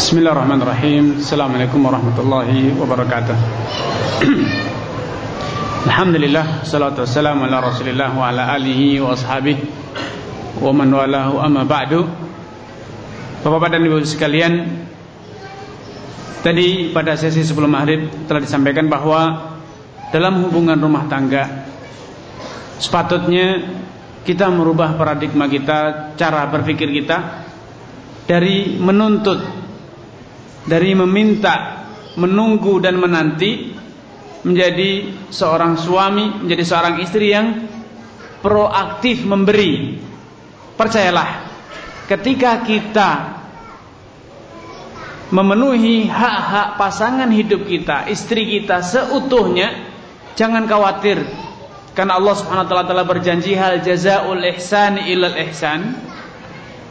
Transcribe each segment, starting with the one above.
Bismillahirrahmanirrahim. Assalamualaikum warahmatullahi wabarakatuh. Alhamdulillah Salatu wassalamu ala rasulillah Wa ala alihi wa ashabih Wa man walahu amma ba'du. Bapak-bapak dan ibu sekalian Tadi pada sesi sebelum maghrib Telah disampaikan bahwa Dalam hubungan rumah tangga Sepatutnya Kita merubah paradigma kita Cara berpikir kita Dari menuntut dari meminta, menunggu dan menanti menjadi seorang suami, menjadi seorang istri yang proaktif memberi. Percayalah, ketika kita memenuhi hak-hak pasangan hidup kita, istri kita seutuhnya, jangan khawatir karena Allah Subhanahu wa taala telah berjanji hal jazaul ihsan ilal ihsan.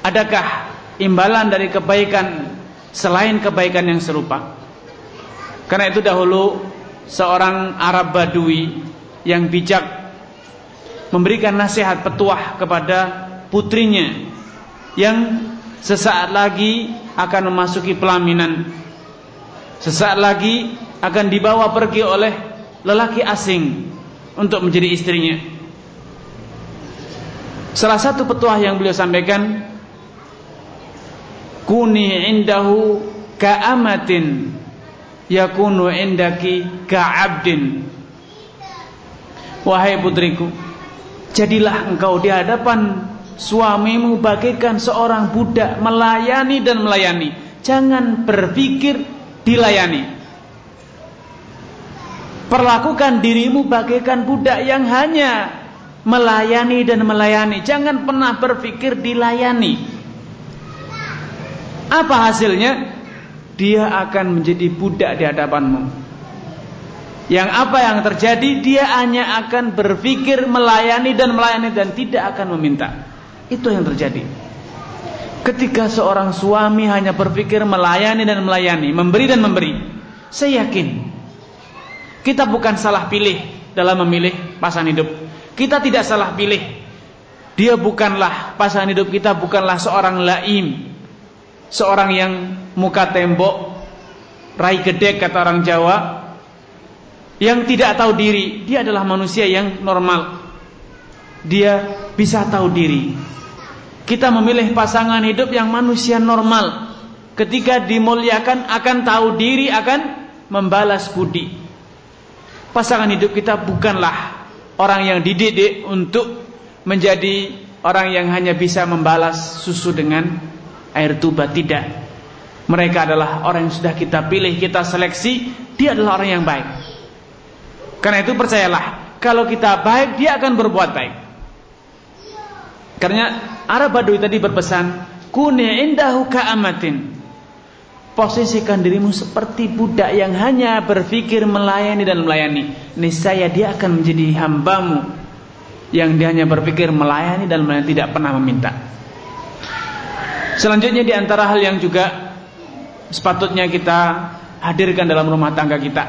Adakah imbalan dari kebaikan selain kebaikan yang serupa. Karena itu dahulu seorang Arab Badui yang bijak memberikan nasihat petuah kepada putrinya yang sesaat lagi akan memasuki pelaminan. Sesaat lagi akan dibawa pergi oleh lelaki asing untuk menjadi istrinya. Salah satu petuah yang beliau sampaikan kuni indahu ka'amatin. Yakunu indaki ka'abdin. Wahai putriku jadilah engkau di hadapan suamimu bagaikan seorang budak melayani dan melayani. Jangan berpikir dilayani. Perlakukan dirimu bagaikan budak yang hanya melayani dan melayani. Jangan pernah berpikir dilayani apa hasilnya? Dia akan menjadi budak di hadapanmu. Yang apa yang terjadi? Dia hanya akan berpikir melayani dan melayani dan tidak akan meminta. Itu yang terjadi. Ketika seorang suami hanya berpikir melayani dan melayani, memberi dan memberi, saya yakin kita bukan salah pilih dalam memilih pasangan hidup. Kita tidak salah pilih. Dia bukanlah pasangan hidup kita bukanlah seorang laim, seorang yang muka tembok, rai gede kata orang Jawa, yang tidak tahu diri, dia adalah manusia yang normal. Dia bisa tahu diri. Kita memilih pasangan hidup yang manusia normal. Ketika dimuliakan akan tahu diri, akan membalas budi. Pasangan hidup kita bukanlah orang yang dididik untuk menjadi orang yang hanya bisa membalas susu dengan air tuba tidak. Mereka adalah orang yang sudah kita pilih, kita seleksi, dia adalah orang yang baik. Karena itu percayalah, kalau kita baik, dia akan berbuat baik. Karena Arab Badui tadi berpesan, kuni indahu ka'amatin. Posisikan dirimu seperti budak yang hanya berpikir melayani dan melayani. Niscaya dia akan menjadi hambamu yang dia hanya berpikir melayani dan melayani tidak pernah meminta. Selanjutnya di antara hal yang juga sepatutnya kita hadirkan dalam rumah tangga kita.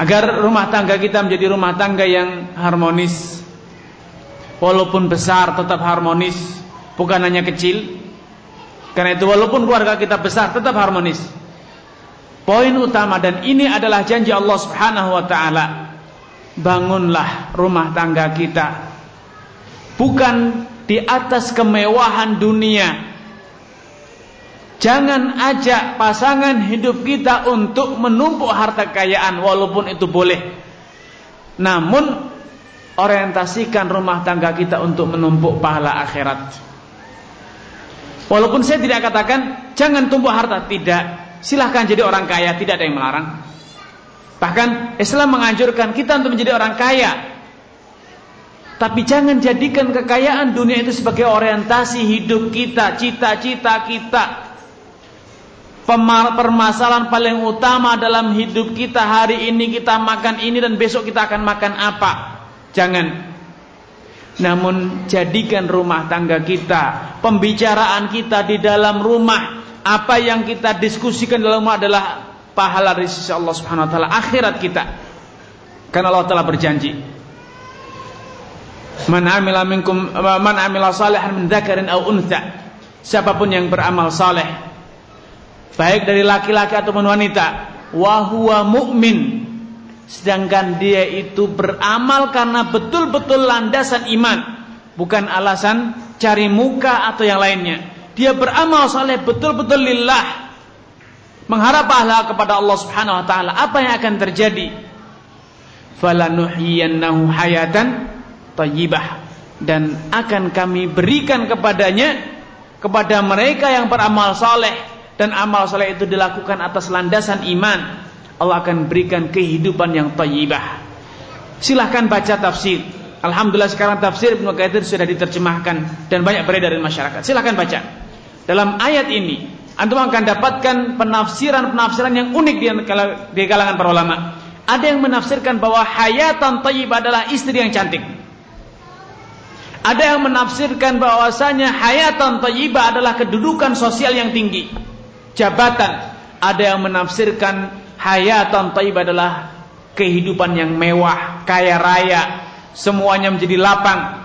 Agar rumah tangga kita menjadi rumah tangga yang harmonis. Walaupun besar tetap harmonis, bukan hanya kecil. Karena itu walaupun keluarga kita besar tetap harmonis. Poin utama dan ini adalah janji Allah Subhanahu wa taala. Bangunlah rumah tangga kita. Bukan di atas kemewahan dunia. Jangan ajak pasangan hidup kita untuk menumpuk harta kekayaan walaupun itu boleh. Namun orientasikan rumah tangga kita untuk menumpuk pahala akhirat. Walaupun saya tidak katakan jangan tumpuk harta, tidak. Silahkan jadi orang kaya, tidak ada yang melarang. Bahkan Islam menganjurkan kita untuk menjadi orang kaya tapi jangan jadikan kekayaan dunia itu sebagai orientasi hidup kita, cita-cita kita. Permasalahan paling utama dalam hidup kita hari ini kita makan ini dan besok kita akan makan apa? Jangan. Namun jadikan rumah tangga kita, pembicaraan kita di dalam rumah, apa yang kita diskusikan dalam rumah adalah pahala dari sisi Allah Subhanahu wa taala akhirat kita. Karena Allah telah berjanji, Man amila minkum man amila salihan min dzakarin aw untha. siapa pun yang beramal saleh baik dari laki-laki ataupun wanita wa huwa mu'min. Sedangkan dia itu beramal karena betul-betul landasan iman bukan alasan cari muka atau yang lainnya. Dia beramal saleh betul-betul lillah mengharap pahala kepada Allah Subhanahu wa taala. Apa yang akan terjadi? Falanuhyiyannahu hayatan thayyibah dan akan kami berikan kepadanya kepada mereka yang beramal saleh dan amal saleh itu dilakukan atas landasan iman. Allah akan berikan kehidupan yang thayyibah silahkan baca tafsir. Alhamdulillah sekarang tafsir Ibnu Katsir sudah diterjemahkan dan banyak beredar di masyarakat. Silahkan baca. Dalam ayat ini antum akan dapatkan penafsiran-penafsiran yang unik di kalangan para ulama. Ada yang menafsirkan bahwa hayatan thayyibah adalah istri yang cantik ada yang menafsirkan bahwasanya hayatan thayyibah adalah kedudukan sosial yang tinggi, jabatan. Ada yang menafsirkan hayatan thayyibah adalah kehidupan yang mewah, kaya raya, semuanya menjadi lapang.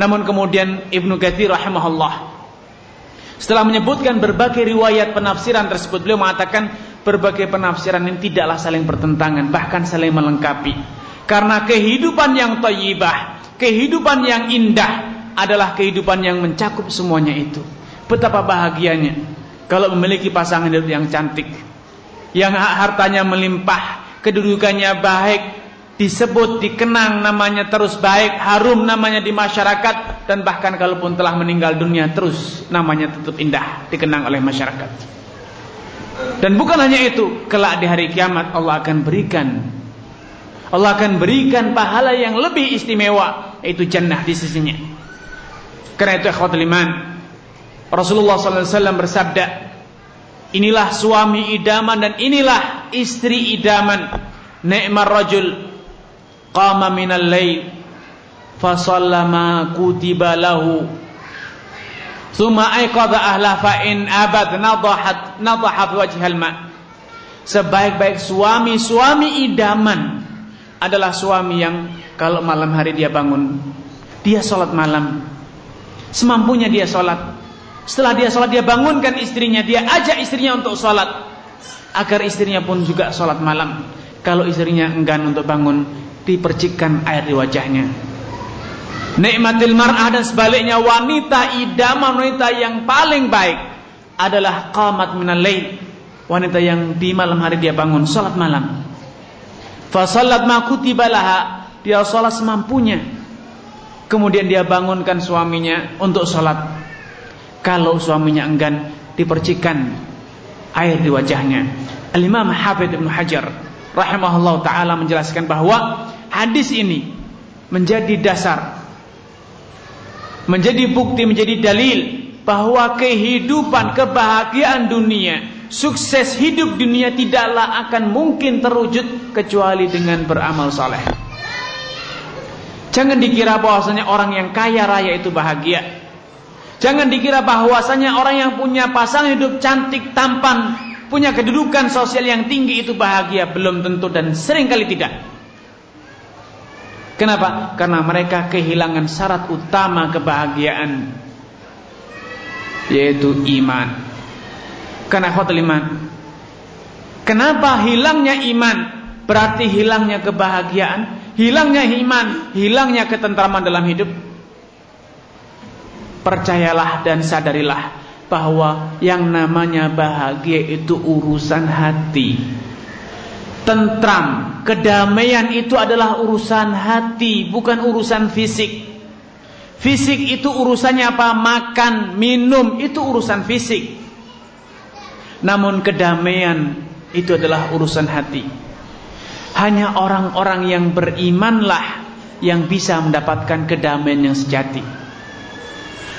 Namun kemudian Ibnu Katsir rahimahullah setelah menyebutkan berbagai riwayat penafsiran tersebut beliau mengatakan berbagai penafsiran ini tidaklah saling bertentangan bahkan saling melengkapi. Karena kehidupan yang thayyibah Kehidupan yang indah adalah kehidupan yang mencakup semuanya itu. Betapa bahagianya kalau memiliki pasangan hidup yang cantik, yang hartanya melimpah, kedudukannya baik, disebut, dikenang namanya terus baik, harum namanya di masyarakat dan bahkan kalaupun telah meninggal dunia terus namanya tetap indah dikenang oleh masyarakat. Dan bukan hanya itu, kelak di hari kiamat Allah akan berikan Allah akan berikan pahala yang lebih istimewa yaitu jannah di sisinya. Karena itu ikhwatul iman Rasulullah SAW bersabda Inilah suami idaman dan inilah istri idaman. Ni'mar rajul Qama minal layl Fasallama kutiba lahu. Thumma aiqadha ahla fa'in abad nadahat nadahat wajhal ma. Sebaik-baik suami-suami idaman adalah suami yang kalau malam hari dia bangun, dia sholat malam, semampunya dia sholat. Setelah dia sholat, dia bangunkan istrinya, dia ajak istrinya untuk sholat, agar istrinya pun juga sholat malam. Kalau istrinya enggan untuk bangun, dipercikkan air di wajahnya. Nikmatil mar'ah dan sebaliknya wanita idaman wanita yang paling baik adalah qamat minal. Wanita yang di malam hari dia bangun sholat malam. Fasallat ma kutibalaha, dia sholat semampunya. Kemudian dia bangunkan suaminya untuk sholat. Kalau suaminya enggan, dipercikan air di wajahnya. Al-Imam Hafidh Ibn Hajar rahimahullah taala menjelaskan bahwa hadis ini menjadi dasar menjadi bukti menjadi dalil bahwa kehidupan kebahagiaan dunia sukses hidup dunia tidaklah akan mungkin terwujud kecuali dengan beramal saleh. Jangan dikira bahwasanya orang yang kaya raya itu bahagia. Jangan dikira bahwasanya orang yang punya pasangan hidup cantik, tampan, punya kedudukan sosial yang tinggi itu bahagia, belum tentu dan sering kali tidak. Kenapa? Karena mereka kehilangan syarat utama kebahagiaan yaitu iman. Karena khotul iman. Kenapa hilangnya iman? Berarti hilangnya kebahagiaan, hilangnya iman, hilangnya ketentraman dalam hidup. Percayalah dan sadarilah bahwa yang namanya bahagia itu urusan hati. Tentram, kedamaian itu adalah urusan hati, bukan urusan fisik. Fisik itu urusannya apa? Makan, minum, itu urusan fisik. Namun kedamaian itu adalah urusan hati. Hanya orang-orang yang berimanlah yang bisa mendapatkan kedamaian yang sejati.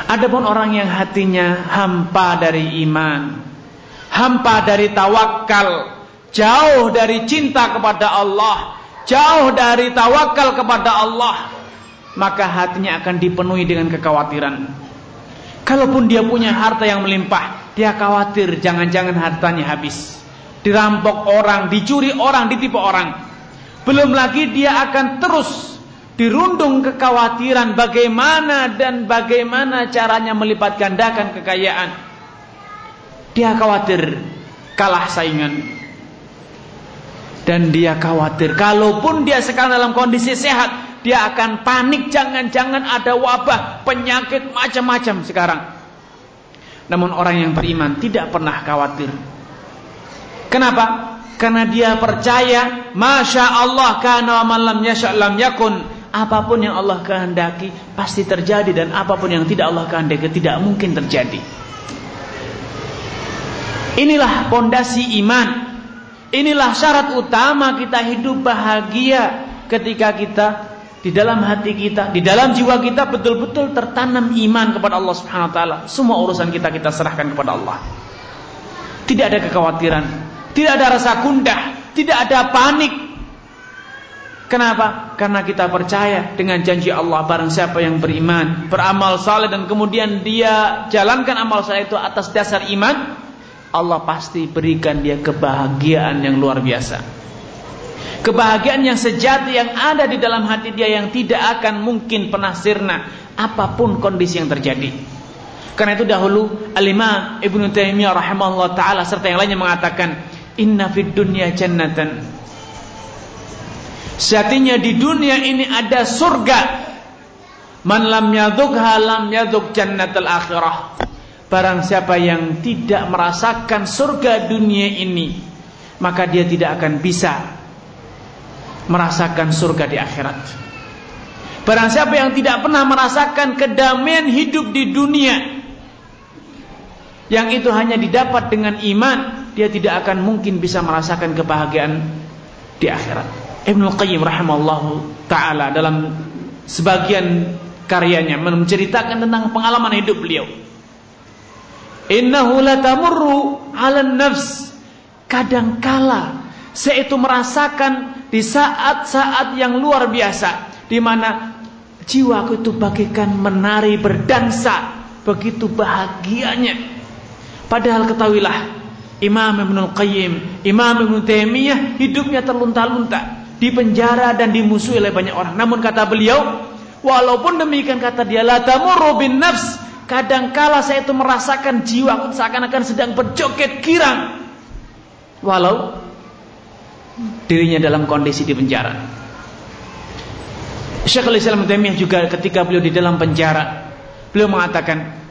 Adapun orang yang hatinya hampa dari iman, hampa dari tawakal, jauh dari cinta kepada Allah, jauh dari tawakal kepada Allah, maka hatinya akan dipenuhi dengan kekhawatiran. Kalaupun dia punya harta yang melimpah, dia khawatir jangan-jangan hartanya habis. Dirampok orang, dicuri orang, ditipu orang. Belum lagi dia akan terus dirundung kekhawatiran bagaimana dan bagaimana caranya melipat gandakan kekayaan. Dia khawatir kalah saingan. Dan dia khawatir kalaupun dia sekarang dalam kondisi sehat, dia akan panik jangan-jangan ada wabah, penyakit macam-macam sekarang. Namun orang yang beriman tidak pernah khawatir. Kenapa? Karena dia percaya, Masya Allah kana malam lam yakun apa pun yang Allah kehendaki pasti terjadi dan apa pun yang tidak Allah kehendaki tidak mungkin terjadi. Inilah pondasi iman. Inilah syarat utama kita hidup bahagia ketika kita di dalam hati kita, di dalam jiwa kita betul-betul tertanam iman kepada Allah Subhanahu wa taala. Semua urusan kita kita serahkan kepada Allah. Tidak ada kekhawatiran, tidak ada rasa gundah, tidak ada panik, Kenapa? Karena kita percaya dengan janji Allah barang siapa yang beriman, beramal saleh dan kemudian dia jalankan amal saleh itu atas dasar iman, Allah pasti berikan dia kebahagiaan yang luar biasa. Kebahagiaan yang sejati yang ada di dalam hati dia yang tidak akan mungkin pernah sirna apa pun kondisi yang terjadi. Karena itu dahulu Al-Imam Ibnu Taimiyah rahimahullah taala serta yang lainnya mengatakan, "Inna fid dunya jannatan" Sejatinya di dunia ini ada surga. Man lam yadhukha lam yadhuk jannatul akhirah. Barang siapa yang tidak merasakan surga dunia ini, maka dia tidak akan bisa merasakan surga di akhirat. Barang siapa yang tidak pernah merasakan kedamaian hidup di dunia, yang itu hanya didapat dengan iman, dia tidak akan mungkin bisa merasakan kebahagiaan di akhirat. Ibnu Qayyim rahimallahu taala dalam sebagian karyanya menceritakan tentang pengalaman hidup beliau. Innahu latamurru 'ala nafs. Kadangkala saya itu merasakan di saat-saat yang luar biasa di mana jiwaku itu bagaikan menari berdansa begitu bahagianya. Padahal ketahuilah Imam Ibnu Qayyim, Imam Ibnu Taimiyah hidupnya terlunta-lunta di penjara dan dimusuhi oleh banyak orang. Namun kata beliau, walaupun demikian kata dia, la tamurru bin nafs, kadangkala saya itu merasakan jiwa seakan-akan sedang berjoget girang. Walau dirinya dalam kondisi di penjara. Syekhul Islam Taimiyah juga ketika beliau di dalam penjara, beliau mengatakan,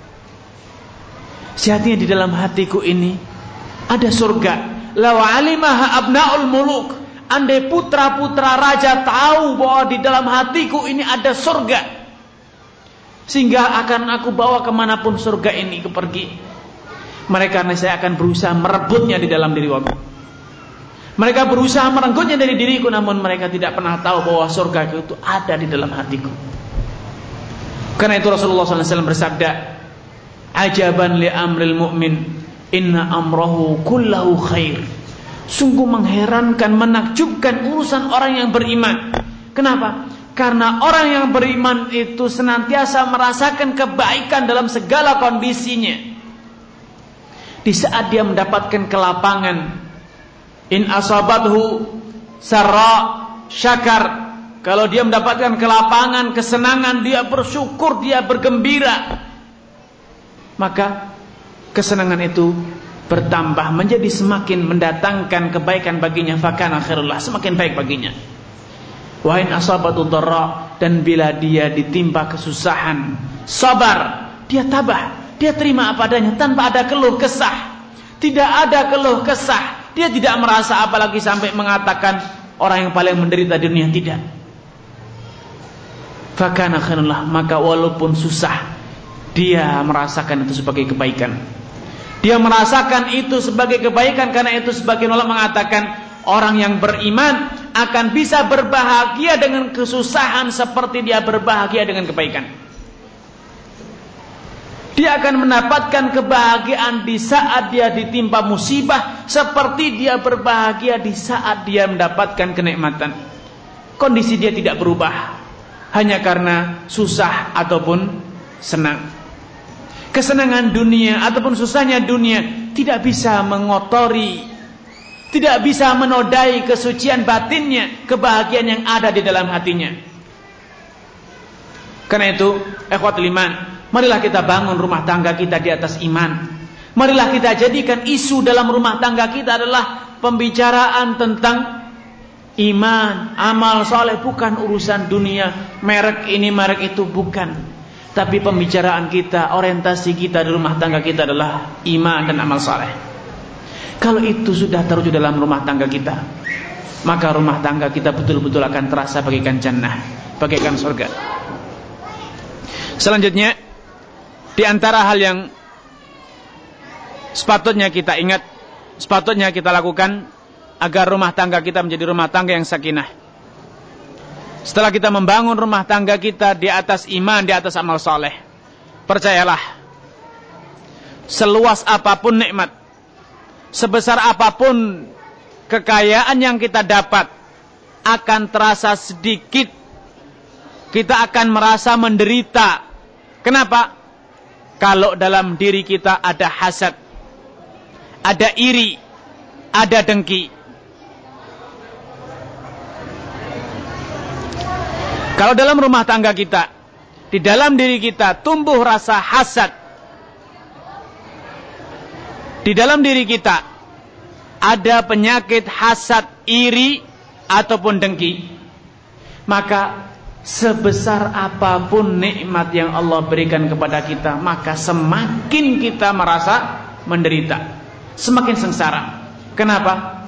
Sejatinya di dalam hatiku ini ada surga. Law alimaha abnaul muluk Andai putra-putra raja tahu bahwa di dalam hatiku ini ada surga. Sehingga akan aku bawa ke mana pun surga ini pergi. Mereka saya akan berusaha merebutnya di dalam diri aku. Mereka berusaha merenggutnya dari diriku namun mereka tidak pernah tahu bahwa surga itu ada di dalam hatiku. Karena itu Rasulullah SAW bersabda, "Ajaban li amril mu'min, inna amrahu kullahu khair." Sungguh mengherankan, menakjubkan urusan orang yang beriman. Kenapa? Karena orang yang beriman itu senantiasa merasakan kebaikan dalam segala kondisinya. Di saat dia mendapatkan kelapangan, in asabathu sarra syakar. Kalau dia mendapatkan kelapangan, kesenangan, dia bersyukur, dia bergembira. Maka kesenangan itu bertambah menjadi semakin mendatangkan kebaikan baginya. Fakana khairullah semakin baik baginya. Wa in asabatu dharra dan bila dia ditimpa kesusahan sabar dia tabah. Dia terima apa adanya tanpa ada keluh kesah. Tidak ada keluh kesah dia tidak merasa apalagi sampai mengatakan orang yang paling menderita di dunia tidak fakana khairullah maka walaupun susah dia merasakan itu sebagai kebaikan dia merasakan itu sebagai kebaikan karena itu sebagian ulama mengatakan orang yang beriman akan bisa berbahagia dengan kesusahan seperti dia berbahagia dengan kebaikan. Dia akan mendapatkan kebahagiaan di saat dia ditimpa musibah seperti dia berbahagia di saat dia mendapatkan kenikmatan. Kondisi dia tidak berubah hanya karena susah ataupun senang kesenangan dunia ataupun susahnya dunia tidak bisa mengotori tidak bisa menodai kesucian batinnya kebahagiaan yang ada di dalam hatinya Karena itu, ikhwatul iman, marilah kita bangun rumah tangga kita di atas iman. Marilah kita jadikan isu dalam rumah tangga kita adalah pembicaraan tentang iman, amal soleh, bukan urusan dunia, merek ini, merek itu, bukan. Tapi pembicaraan kita, orientasi kita di rumah tangga kita adalah iman dan amal soleh. Kalau itu sudah terwujud dalam rumah tangga kita, maka rumah tangga kita betul-betul akan terasa bagaikan jannah, bagaikan surga. Selanjutnya, di antara hal yang sepatutnya kita ingat, sepatutnya kita lakukan agar rumah tangga kita menjadi rumah tangga yang sakinah. Setelah kita membangun rumah tangga kita di atas iman, di atas amal soleh, percayalah, seluas apa pun nikmat, sebesar apa pun kekayaan yang kita dapat, akan terasa sedikit, kita akan merasa menderita. Kenapa? Kalau dalam diri kita ada hasad, ada iri, ada dengki. Kalau dalam rumah tangga kita, di dalam diri kita tumbuh rasa hasad, di dalam diri kita ada penyakit hasad, iri, ataupun dengki, maka sebesar apa pun nikmat yang Allah berikan kepada kita, maka semakin kita merasa menderita semakin sengsara. Kenapa?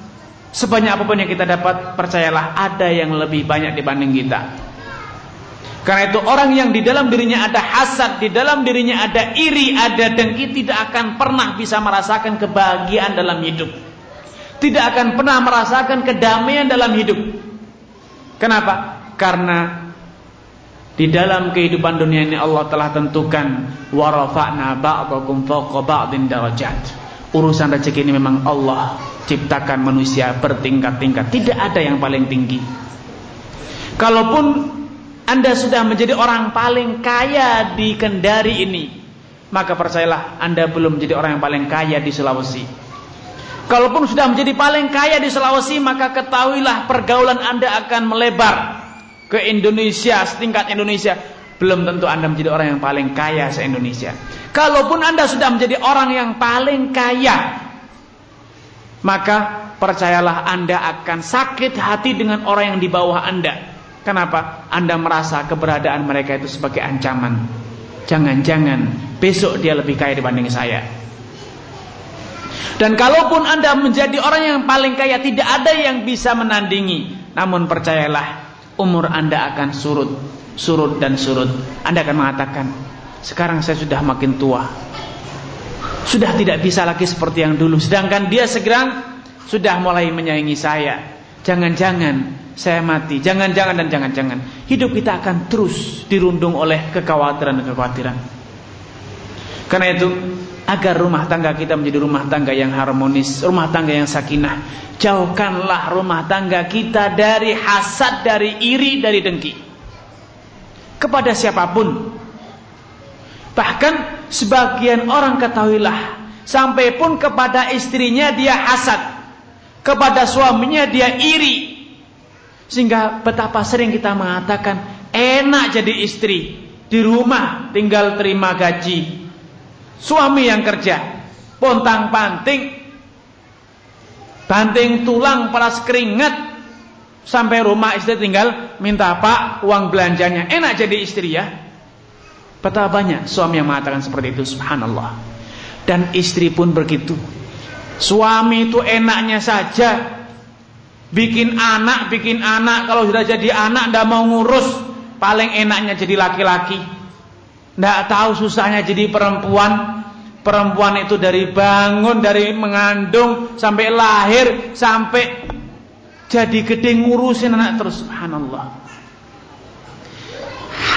Sebanyak apa pun yang kita dapat, percayalah ada yang lebih banyak dibanding kita. Karena itu orang yang di dalam dirinya ada hasad, di dalam dirinya ada iri, ada dengki, tidak akan pernah bisa merasakan kebahagiaan dalam hidup. Tidak akan pernah merasakan kedamaian dalam hidup. Kenapa? Karena di dalam kehidupan dunia ini Allah telah tentukan warafa'na ba'dakum fawqa ba'din darajat. Urusan rezeki ini memang Allah ciptakan manusia bertingkat-tingkat. Tidak ada yang paling tinggi. Kalaupun anda sudah menjadi orang paling kaya di Kendari ini maka percayalah anda belum menjadi orang yang paling kaya di Sulawesi. Kalaupun sudah menjadi paling kaya di Sulawesi maka ketahuilah pergaulan anda akan melebar ke Indonesia setingkat Indonesia belum tentu anda menjadi orang yang paling kaya se-Indonesia Kalaupun Anda sudah menjadi orang yang paling kaya, maka percayalah Anda akan sakit hati dengan orang yang di bawah Anda. Kenapa? Anda merasa keberadaan mereka itu sebagai ancaman. Jangan-jangan besok dia lebih kaya dibanding saya. Dan kalaupun Anda menjadi orang yang paling kaya, tidak ada yang bisa menandingi. Namun percayalah, umur Anda akan surut, surut dan surut. Anda akan mengatakan, sekarang saya sudah makin tua. Sudah tidak bisa lagi seperti yang dulu. Sedangkan dia sekarang sudah mulai menyayangi saya. Jangan-jangan saya mati. Jangan-jangan dan jangan-jangan. Hidup kita akan terus dirundung oleh kekhawatiran dan kekhawatiran. Karena itu, agar rumah tangga kita menjadi rumah tangga yang harmonis, rumah tangga yang sakinah. Jauhkanlah rumah tangga kita dari hasad, dari iri, dari dengki. Kepada siapa pun Bahkan sebagian orang ketahuilah sampai pun kepada istrinya dia hasad, kepada suaminya dia iri. Sehingga betapa sering kita mengatakan enak jadi istri di rumah tinggal terima gaji. Suami yang kerja, pontang-panting, banting tulang, peras keringat, sampai rumah istri tinggal minta pak uang belanjanya. Enak jadi istri ya. Betapa banyak suami yang mengatakan seperti itu subhanallah. Dan istri pun begitu. Suami itu enaknya saja bikin anak, bikin anak kalau sudah jadi anak ndak mau ngurus, paling enaknya jadi laki-laki. Ndak tahu susahnya jadi perempuan. Perempuan itu dari bangun, dari mengandung sampai lahir, sampai jadi gede ngurusin anak terus. Subhanallah.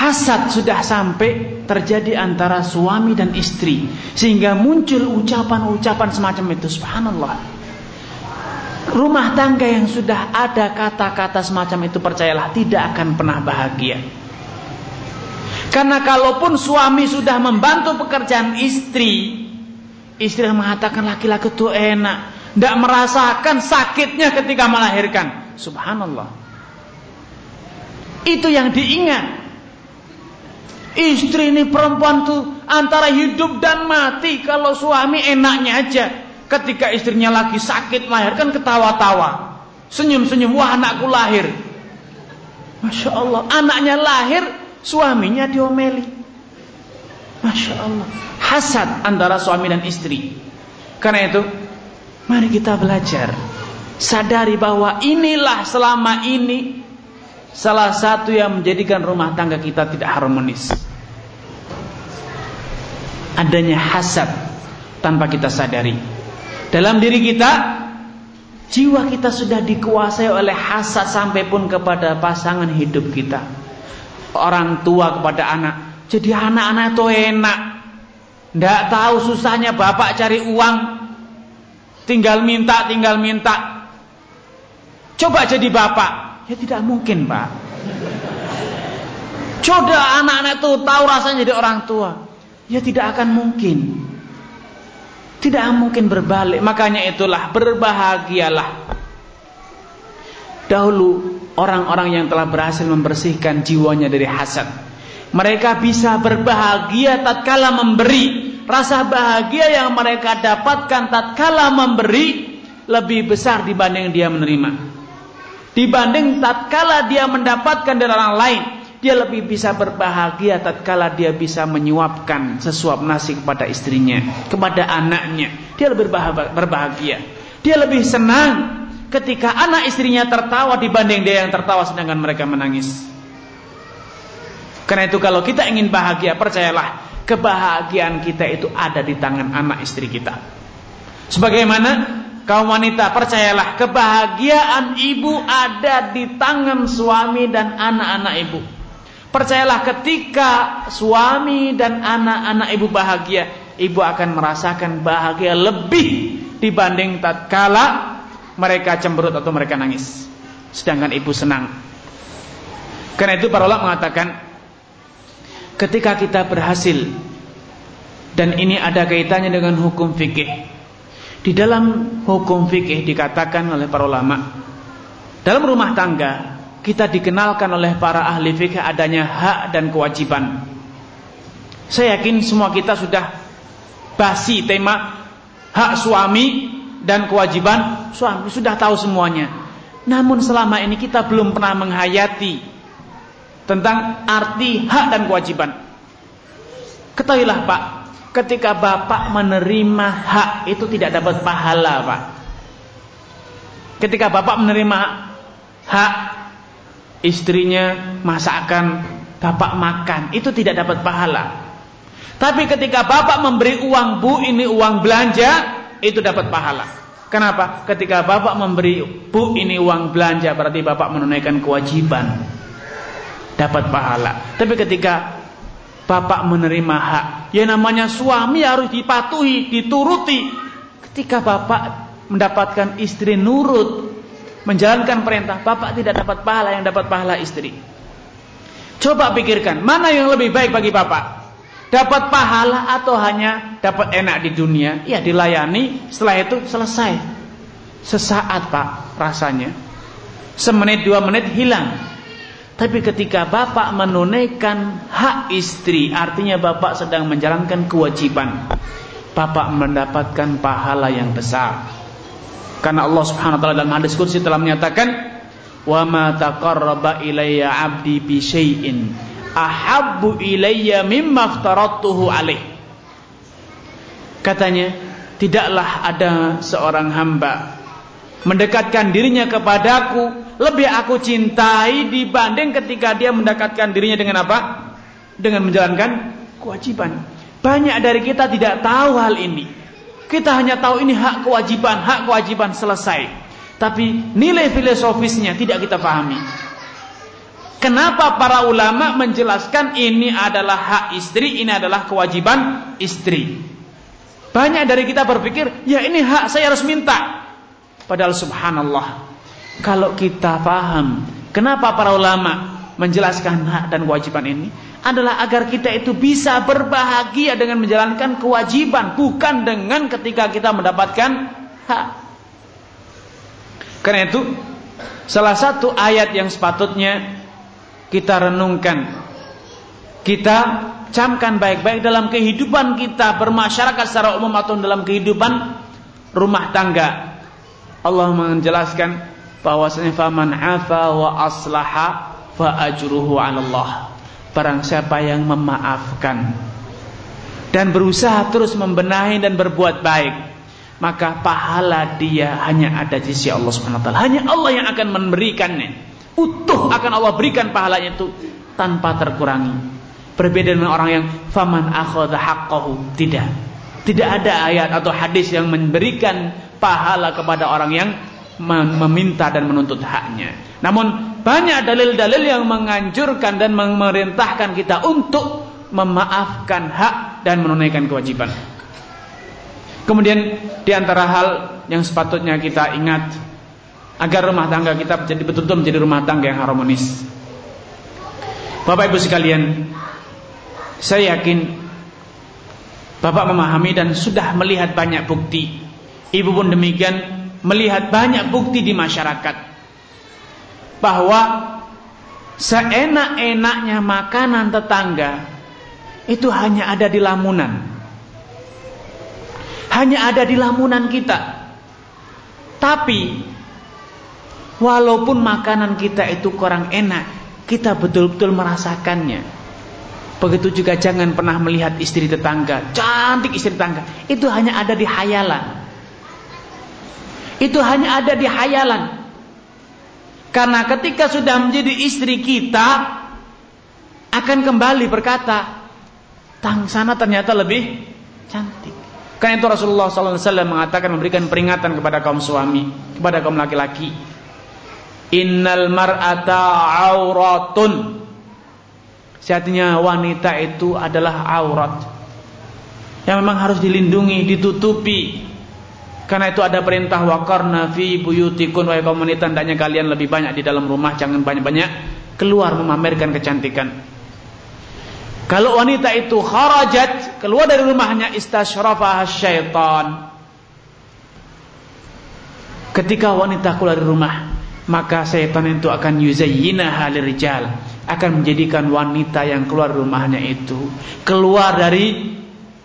Hasad sudah sampai terjadi antara suami dan istri sehingga muncul ucapan-ucapan semacam itu. Subhanallah. Rumah tangga yang sudah ada kata-kata semacam itu percayalah tidak akan pernah bahagia karena kalaupun suami sudah membantu pekerjaan istri istri mengatakan laki-laki itu enak tidak merasakan sakitnya ketika melahirkan subhanallah itu yang diingat Istri ini perempuan tuh antara hidup dan mati. Kalau suami enaknya aja. Ketika istrinya lagi sakit melahirkan ketawa-tawa. Senyum-senyum, wah anakku lahir. Masya Allah, anaknya lahir, suaminya diomeli. Masya Allah. Hasad antara suami dan istri. Karena itu, mari kita belajar. Sadari bahwa inilah selama ini salah satu yang menjadikan rumah tangga kita tidak harmonis. Adanya hasad tanpa kita sadari. Dalam diri kita, jiwa kita sudah dikuasai oleh hasad sampai pun kepada pasangan hidup kita. Orang tua kepada anak. Jadi anak-anak itu enak. Tidak tahu susahnya bapak cari uang. Tinggal minta, tinggal minta. Coba jadi bapak. Ya tidak mungkin pak. Coba anak-anak itu tahu rasanya jadi orang tua. Ya tidak akan mungkin. Tidak mungkin berbalik. Makanya itulah berbahagialah. Dahulu orang-orang yang telah berhasil membersihkan jiwanya dari hasad. Mereka bisa berbahagia tatkala memberi. Rasa bahagia yang mereka dapatkan tatkala memberi lebih besar dibanding dia menerima. Dibanding tatkala dia mendapatkan dari orang lain, dia lebih bisa berbahagia tatkala dia bisa menyuapkan sesuap nasi kepada istrinya, kepada anaknya. Dia lebih berbahagia. Dia lebih senang ketika anak istrinya tertawa dibanding dia yang tertawa sedangkan mereka menangis. Karena itu kalau kita ingin bahagia, percayalah kebahagiaan kita itu ada di tangan anak istri kita. Sebagaimana Kaum wanita percayalah kebahagiaan ibu ada di tangan suami dan anak-anak ibu. Percayalah ketika suami dan anak-anak ibu bahagia, ibu akan merasakan bahagia lebih dibanding tatkala mereka cemberut atau mereka nangis. Sedangkan ibu senang. Karena itu para ulama mengatakan ketika kita berhasil dan ini ada kaitannya dengan hukum fikih di dalam hukum fikih dikatakan oleh para ulama, dalam rumah tangga kita dikenalkan oleh para ahli fikih adanya hak dan kewajiban. Saya yakin semua kita sudah basi tema hak suami dan kewajiban suami sudah tahu semuanya. Namun selama ini kita belum pernah menghayati tentang arti hak dan kewajiban. Ketahuilah Pak, Ketika bapak menerima hak itu tidak dapat pahala, Pak. Ketika bapak menerima hak istrinya masakan, bapak makan, itu tidak dapat pahala. Tapi ketika bapak memberi uang, Bu, ini uang belanja, itu dapat pahala. Kenapa? Ketika bapak memberi, Bu, ini uang belanja, berarti bapak menunaikan kewajiban. Dapat pahala. Tapi ketika bapak menerima hak. Ya namanya suami harus dipatuhi, dituruti. Ketika bapak mendapatkan istri nurut, menjalankan perintah, bapak tidak dapat pahala yang dapat pahala istri. Coba pikirkan, mana yang lebih baik bagi bapak? Dapat pahala atau hanya dapat enak di dunia? Ya dilayani, setelah itu selesai. Sesaat pak rasanya. Semenit dua menit hilang. Tapi ketika bapak menunaikan hak istri, artinya bapak sedang menjalankan kewajiban. Bapak mendapatkan pahala yang besar. Karena Allah Subhanahu wa taala dalam hadis kursi telah menyatakan, "Wa ma taqarraba ilayya 'abdi bi syai'in ahabbu ilayya mimma aftaratuhu alaih." Katanya, tidaklah ada seorang hamba mendekatkan dirinya kepadaku lebih aku cintai dibanding ketika dia mendekatkan dirinya dengan apa? Dengan menjalankan kewajiban. Banyak dari kita tidak tahu hal ini. Kita hanya tahu ini hak kewajiban, hak kewajiban selesai. Tapi nilai filosofisnya tidak kita pahami. Kenapa para ulama menjelaskan ini adalah hak istri, ini adalah kewajiban istri? Banyak dari kita berpikir, ya ini hak saya harus minta. Padahal subhanallah Kalau kita paham Kenapa para ulama menjelaskan hak dan kewajiban ini Adalah agar kita itu bisa berbahagia dengan menjalankan kewajiban Bukan dengan ketika kita mendapatkan hak Karena itu Salah satu ayat yang sepatutnya kita renungkan kita camkan baik-baik dalam kehidupan kita bermasyarakat secara umum atau dalam kehidupan rumah tangga. Allah menjelaskan bahwasanya faman afa wa aslaha fa ajruhu 'ala Allah. Barang siapa yang memaafkan dan berusaha terus membenahi dan berbuat baik, maka pahala dia hanya ada di sisi Allah Subhanahu wa taala. Hanya Allah yang akan memberikannya. Utuh akan Allah berikan pahalanya itu tanpa terkurangi. Berbeda dengan orang yang faman akhadha. Tidak. Tidak ada ayat atau hadis yang memberikan pahala kepada orang yang meminta dan menuntut haknya. Namun banyak dalil-dalil yang menganjurkan dan memerintahkan kita untuk memaafkan hak dan menunaikan kewajiban. Kemudian di antara hal yang sepatutnya kita ingat agar rumah tangga kita menjadi betul-betul menjadi rumah tangga yang harmonis. Bapak Ibu sekalian, saya yakin Bapak memahami dan sudah melihat banyak bukti. Ibu pun demikian melihat banyak bukti di masyarakat bahwa seenak-enaknya makanan tetangga itu hanya ada di lamunan. Hanya ada di lamunan kita. Tapi walaupun makanan kita itu kurang enak, kita betul-betul merasakannya. Begitu juga jangan pernah melihat istri tetangga, cantik istri tetangga. Itu hanya ada di hayalan. Itu hanya ada di hayalan. Karena ketika sudah menjadi istri kita akan kembali berkata, tang sana ternyata lebih cantik. Karena itu Rasulullah SAW mengatakan memberikan peringatan kepada kaum suami, kepada kaum laki-laki. Innal mar'ata auratun Sejatinya wanita itu adalah aurat yang memang harus dilindungi, ditutupi. Karena itu ada perintah waqarna fi buyutikun wa kaum wanita hendaknya kalian lebih banyak di dalam rumah, jangan banyak-banyak keluar memamerkan kecantikan. Kalau wanita itu kharajat, keluar dari rumahnya istasyrafaha syaitan. Ketika wanita keluar dari rumah, maka syaitan itu akan yuzayyinaha lirijal akan menjadikan wanita yang keluar rumahnya itu keluar dari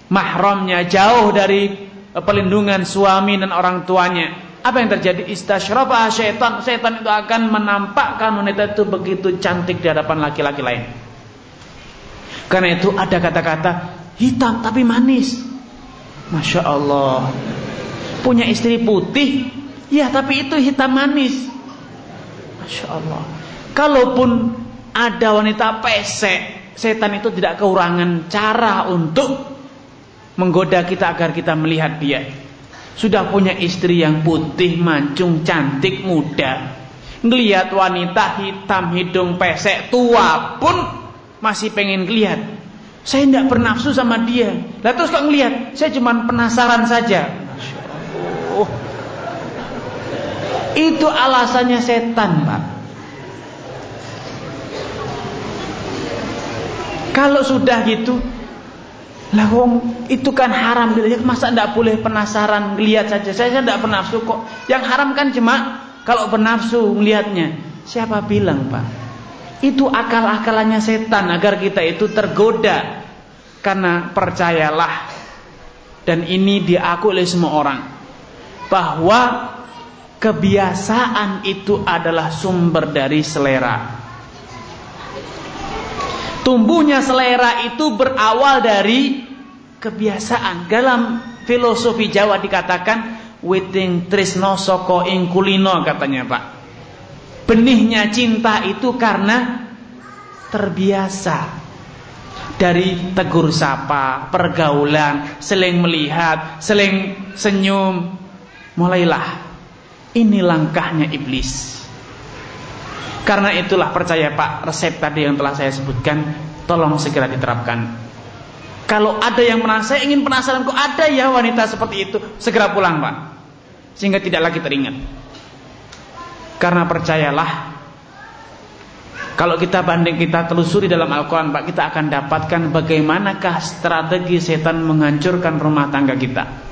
mahramnya jauh dari pelindungan suami dan orang tuanya. Apa yang terjadi? Istasyrafa syaitan. Syaitan itu akan menampakkan wanita itu begitu cantik di hadapan laki-laki lain. Karena itu ada kata-kata hitam tapi manis. Masya Allah. Punya istri putih? Ya tapi itu hitam manis Masya Allah kalaupun ada wanita pesek, setan itu tidak kekurangan cara untuk menggoda kita agar kita melihat dia. Sudah punya istri yang putih, mancung, cantik, muda. Ngelihat wanita hitam, hidung pesek, tua pun masih pengen lihat. Saya tidak bernafsu sama dia. Lalu terus kok ngelihat? Saya cuma penasaran saja. Masya Allah. Itu alasannya setan, Pak. Kalau sudah gitu, lah itu kan haram gitu. Masa ndak boleh penasaran lihat saja. Saya ndak bernafsu kok. Yang haram kan cuma kalau bernafsu melihatnya. Siapa bilang, Pak? Itu akal-akalannya setan agar kita itu tergoda. Karena percayalah dan ini diakui oleh semua orang bahwa kebiasaan itu adalah sumber dari selera. Tumbuhnya selera itu berawal dari kebiasaan. Dalam filosofi Jawa dikatakan witing trisno soko ing kulino katanya Pak. Benihnya cinta itu karena terbiasa dari tegur sapa, pergaulan, seling melihat, seling senyum. Mulailah ini langkahnya iblis. Karena itulah percaya Pak, resep tadi yang telah saya sebutkan tolong segera diterapkan. Kalau ada yang merasa ingin penasaran kok ada ya wanita seperti itu, segera pulang Pak. Sehingga tidak lagi teringat. Karena percayalah kalau kita banding kita telusuri dalam Al-Quran Pak Kita akan dapatkan bagaimanakah strategi setan menghancurkan rumah tangga kita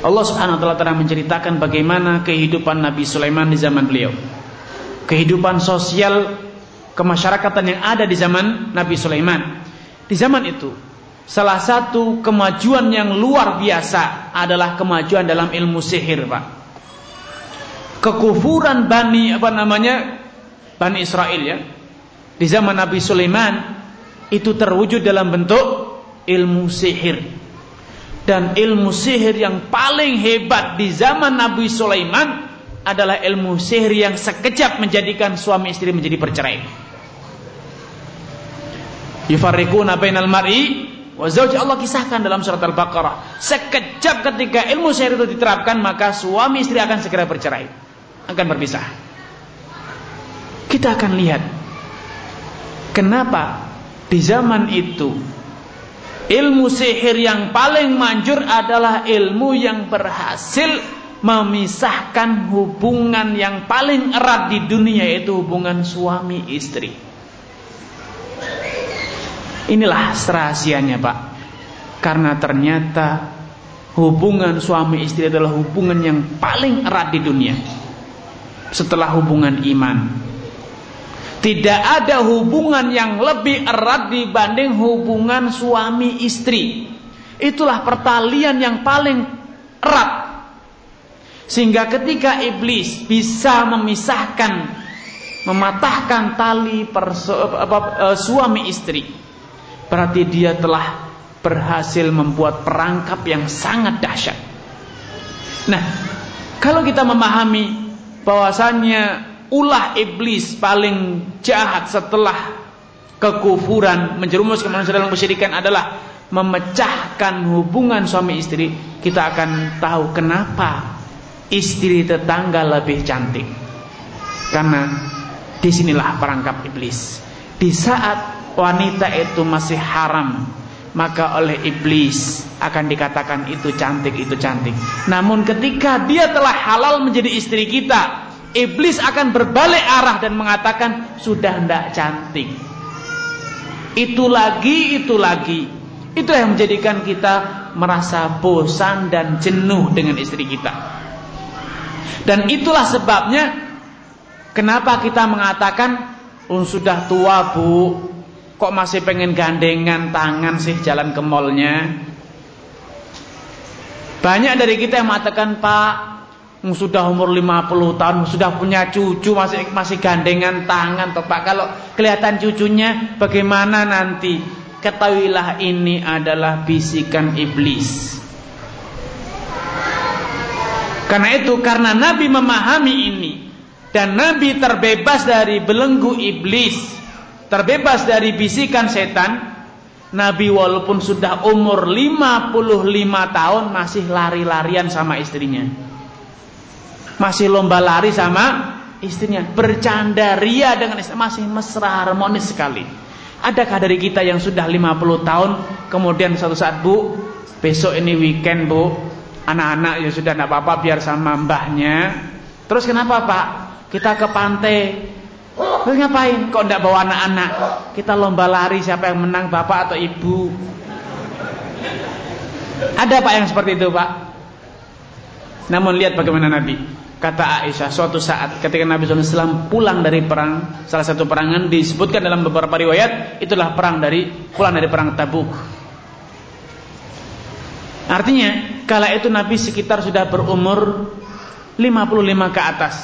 Allah subhanahu wa ta'ala telah menceritakan bagaimana kehidupan Nabi Sulaiman di zaman beliau kehidupan sosial kemasyarakatan yang ada di zaman Nabi Sulaiman. Di zaman itu, salah satu kemajuan yang luar biasa adalah kemajuan dalam ilmu sihir, Pak. Kekufuran Bani apa namanya? Bani Israel ya. Di zaman Nabi Sulaiman itu terwujud dalam bentuk ilmu sihir. Dan ilmu sihir yang paling hebat di zaman Nabi Sulaiman adalah ilmu sihir yang sekejap menjadikan suami istri menjadi bercerai. Yufarriquna bainal mar'i wa zawji Allah kisahkan dalam surat Al-Baqarah. Sekejap ketika ilmu sihir itu diterapkan maka suami istri akan segera bercerai. Akan berpisah. Kita akan lihat kenapa di zaman itu ilmu sihir yang paling manjur adalah ilmu yang berhasil memisahkan hubungan yang paling erat di dunia yaitu hubungan suami istri Inilah rahasianya Pak. Karena ternyata hubungan suami istri adalah hubungan yang paling erat di dunia. Setelah hubungan iman. Tidak ada hubungan yang lebih erat dibanding hubungan suami istri. Itulah pertalian yang paling erat. Sehingga ketika iblis bisa memisahkan, mematahkan tali perso, apa, uh, suami istri, berarti dia telah berhasil membuat perangkap yang sangat dahsyat. Nah, kalau kita memahami bahwasannya ulah iblis paling jahat setelah kekufuran menjerumuskan manusia dalam kesyirikan adalah memecahkan hubungan suami istri, kita akan tahu kenapa istri tetangga lebih cantik. Karena di sinilah perangkap iblis. Di saat wanita itu masih haram maka oleh iblis akan dikatakan itu cantik itu cantik namun ketika dia telah halal menjadi istri kita iblis akan berbalik arah dan mengatakan sudah tidak cantik. Itu lagi itu lagi. Itu yang menjadikan kita merasa bosan dan jenuh dengan istri kita. Dan itulah sebabnya kenapa kita mengatakan oh, sudah tua bu. Kok masih pengen gandengan tangan sih jalan ke mallnya? Banyak dari kita yang mengatakan Pak sudah umur 50 tahun sudah punya cucu masih masih gandengan tangan toh Pak. Kalau kelihatan cucunya bagaimana nanti? Ketahuilah ini adalah bisikan iblis. Karena itu karena Nabi memahami ini dan Nabi terbebas dari belenggu iblis terbebas dari bisikan setan Nabi walaupun sudah umur 55 tahun masih lari-larian sama istrinya masih lomba lari sama istrinya bercanda ria dengan istri masih mesra harmonis sekali adakah dari kita yang sudah 50 tahun kemudian suatu saat bu besok ini weekend bu anak-anak ya sudah tidak apa-apa biar sama mbahnya terus kenapa pak kita ke pantai Terus ngapain? Kok tidak bawa anak-anak? Kita lomba lari siapa yang menang, bapak atau ibu? Ada pak yang seperti itu pak. Namun lihat bagaimana Nabi. Kata Aisyah suatu saat ketika Nabi SAW pulang dari perang salah satu perangan disebutkan dalam beberapa riwayat itulah perang dari pulang dari perang Tabuk. Artinya kala itu Nabi sekitar sudah berumur 55 ke atas.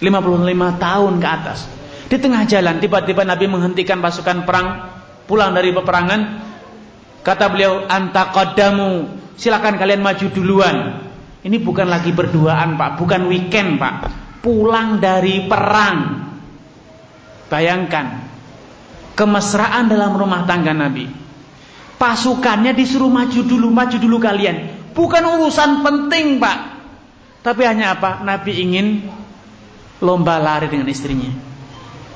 55 tahun ke atas. Di tengah jalan tiba-tiba Nabi menghentikan pasukan perang pulang dari peperangan. Kata beliau, "Antaqaddamu, silakan kalian maju duluan." Ini bukan lagi berduaan, Pak, bukan weekend, Pak. Pulang dari perang. Bayangkan kemesraan dalam rumah tangga Nabi. Pasukannya disuruh maju dulu, maju dulu kalian. Bukan urusan penting, Pak. Tapi hanya apa? Nabi ingin lomba lari dengan istrinya.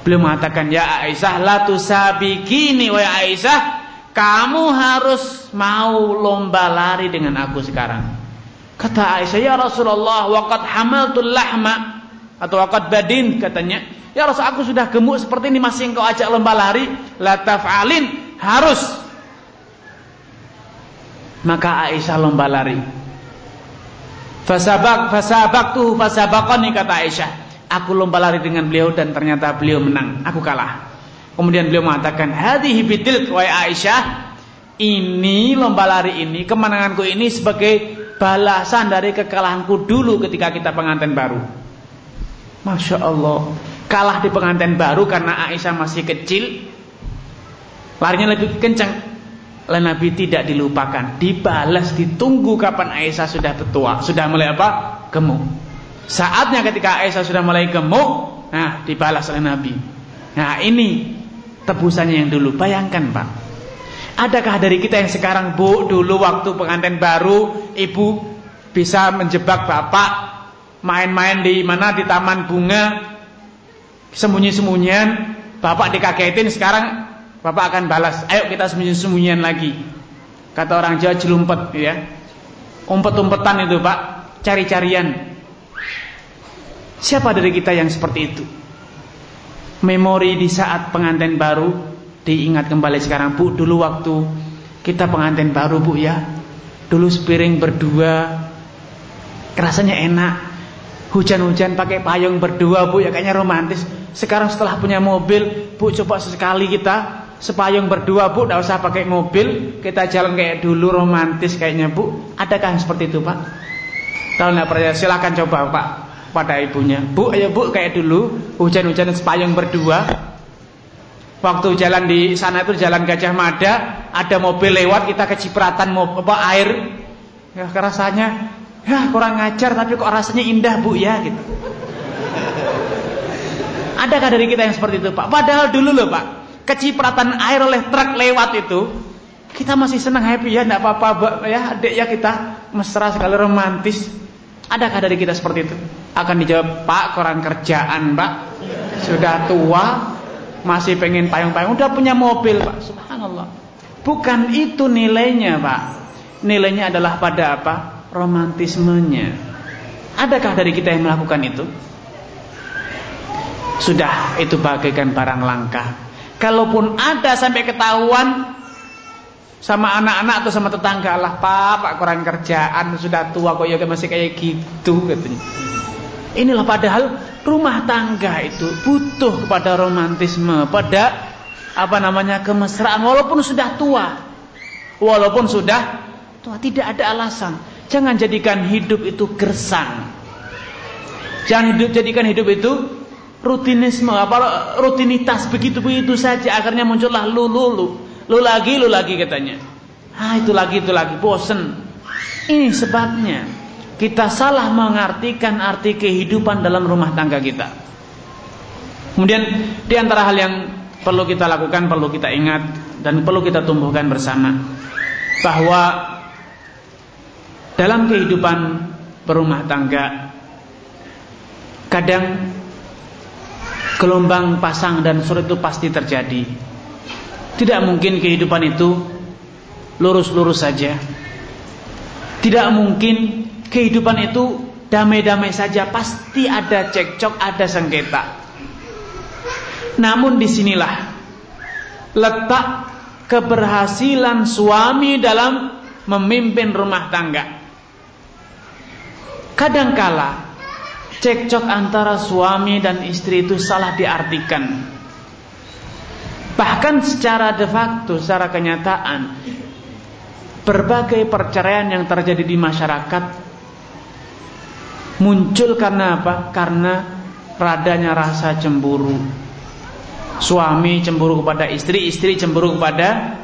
Beliau mengatakan, "Ya Aisyah, la tusabikini wa ya Aisyah, kamu harus mau lomba lari dengan aku sekarang." Kata Aisyah, "Ya Rasulullah, waqad hamaltul lahma." Atau waqad badin katanya. "Ya Rasul, aku sudah gemuk seperti ini masih engkau ajak lomba lari?" La taf'alin, harus. Maka Aisyah lomba lari. Fasabak fasabaktuhu fasabaqani kata Aisyah. Aku lomba lari dengan beliau dan ternyata beliau menang. Aku kalah. Kemudian beliau mengatakan, "Hadhihi bitilk wa Aisyah." Ini lomba lari ini, kemenanganku ini sebagai balasan dari kekalahanku dulu ketika kita pengantin baru. Masya Allah, kalah di pengantin baru karena Aisyah masih kecil, larinya lebih kencang. Oleh Nabi tidak dilupakan, dibalas, ditunggu kapan Aisyah sudah tua, sudah mulai apa? Gemuk. Saatnya ketika Aisyah sudah mulai gemuk, nah dibalas oleh Nabi. Nah ini tebusannya yang dulu. Bayangkan Pak. Adakah dari kita yang sekarang Bu dulu waktu pengantin baru ibu bisa menjebak bapak main-main di mana di taman bunga sembunyi-sembunyian? Bapak dikagetin sekarang bapak akan balas ayo kita sembunyi-sembunyian lagi. Kata orang Jawa jelumpet ya. Umpet-umpetan itu Pak. Cari-carian. Siapa dari kita yang seperti itu? Memori di saat pengantin baru diingat kembali sekarang Bu dulu waktu kita pengantin baru Bu ya. Dulu sepiring berdua rasanya enak. Hujan-hujan pakai payung berdua Bu ya kayaknya romantis. Sekarang setelah punya mobil Bu coba sesekali kita sepayung berdua Bu tidak usah pakai mobil. Kita jalan kayak dulu romantis kayaknya Bu. Adakah seperti itu Pak? Kalau tidak percaya silahkan coba Pak pada ibunya. Bu, ayo bu kayak dulu hujan-hujan sepayung berdua. Waktu jalan di sana itu jalan Gajah Mada, ada mobil lewat kita kecipratan mau apa air. Ya rasanya ya kurang ngajar tapi kok rasanya indah bu ya gitu. Adakah dari kita yang seperti itu Pak? Padahal dulu loh Pak, kecipratan air oleh truk lewat itu kita masih senang happy ya, tidak apa-apa ya adik ya kita mesra sekali romantis. Adakah dari kita seperti itu? Akan dijawab, Pak kurang kerjaan Pak Sudah tua Masih pengen payung-payung. Udah punya mobil Pak. Subhanallah. Bukan itu nilainya Pak. Nilainya adalah pada apa? Romantismenya. Adakah dari kita yang melakukan itu? Sudah itu bagaikan barang langka. Kalaupun ada sampai ketahuan sama anak-anak atau sama tetangga lah pak pak kurang kerjaan sudah tua kok ya masih kayak gitu katanya inilah padahal rumah tangga itu butuh kepada romantisme pada apa namanya kemesraan walaupun sudah tua walaupun sudah tua tidak ada alasan jangan jadikan hidup itu gersang jangan hidup jadikan hidup itu rutinisme apa rutinitas begitu begitu saja akhirnya muncullah lulu Lu lagi, lu lagi katanya. Ah itu lagi, itu lagi. Bosen. Ini sebabnya. Kita salah mengartikan arti kehidupan dalam rumah tangga kita. Kemudian di antara hal yang perlu kita lakukan, perlu kita ingat dan perlu kita tumbuhkan bersama bahwa dalam kehidupan berumah tangga kadang gelombang pasang dan surut itu pasti terjadi. Tidak mungkin kehidupan itu lurus-lurus saja. Tidak mungkin kehidupan itu damai-damai saja. Pasti ada cekcok, ada sengketa. Namun di sinilah letak keberhasilan suami dalam memimpin rumah tangga. Kadangkala cekcok antara suami dan istri itu salah diartikan. Bahkan secara de facto, secara kenyataan, berbagai perceraian yang terjadi di masyarakat muncul karena apa? Karena radanya rasa cemburu. Suami cemburu kepada istri, istri cemburu kepada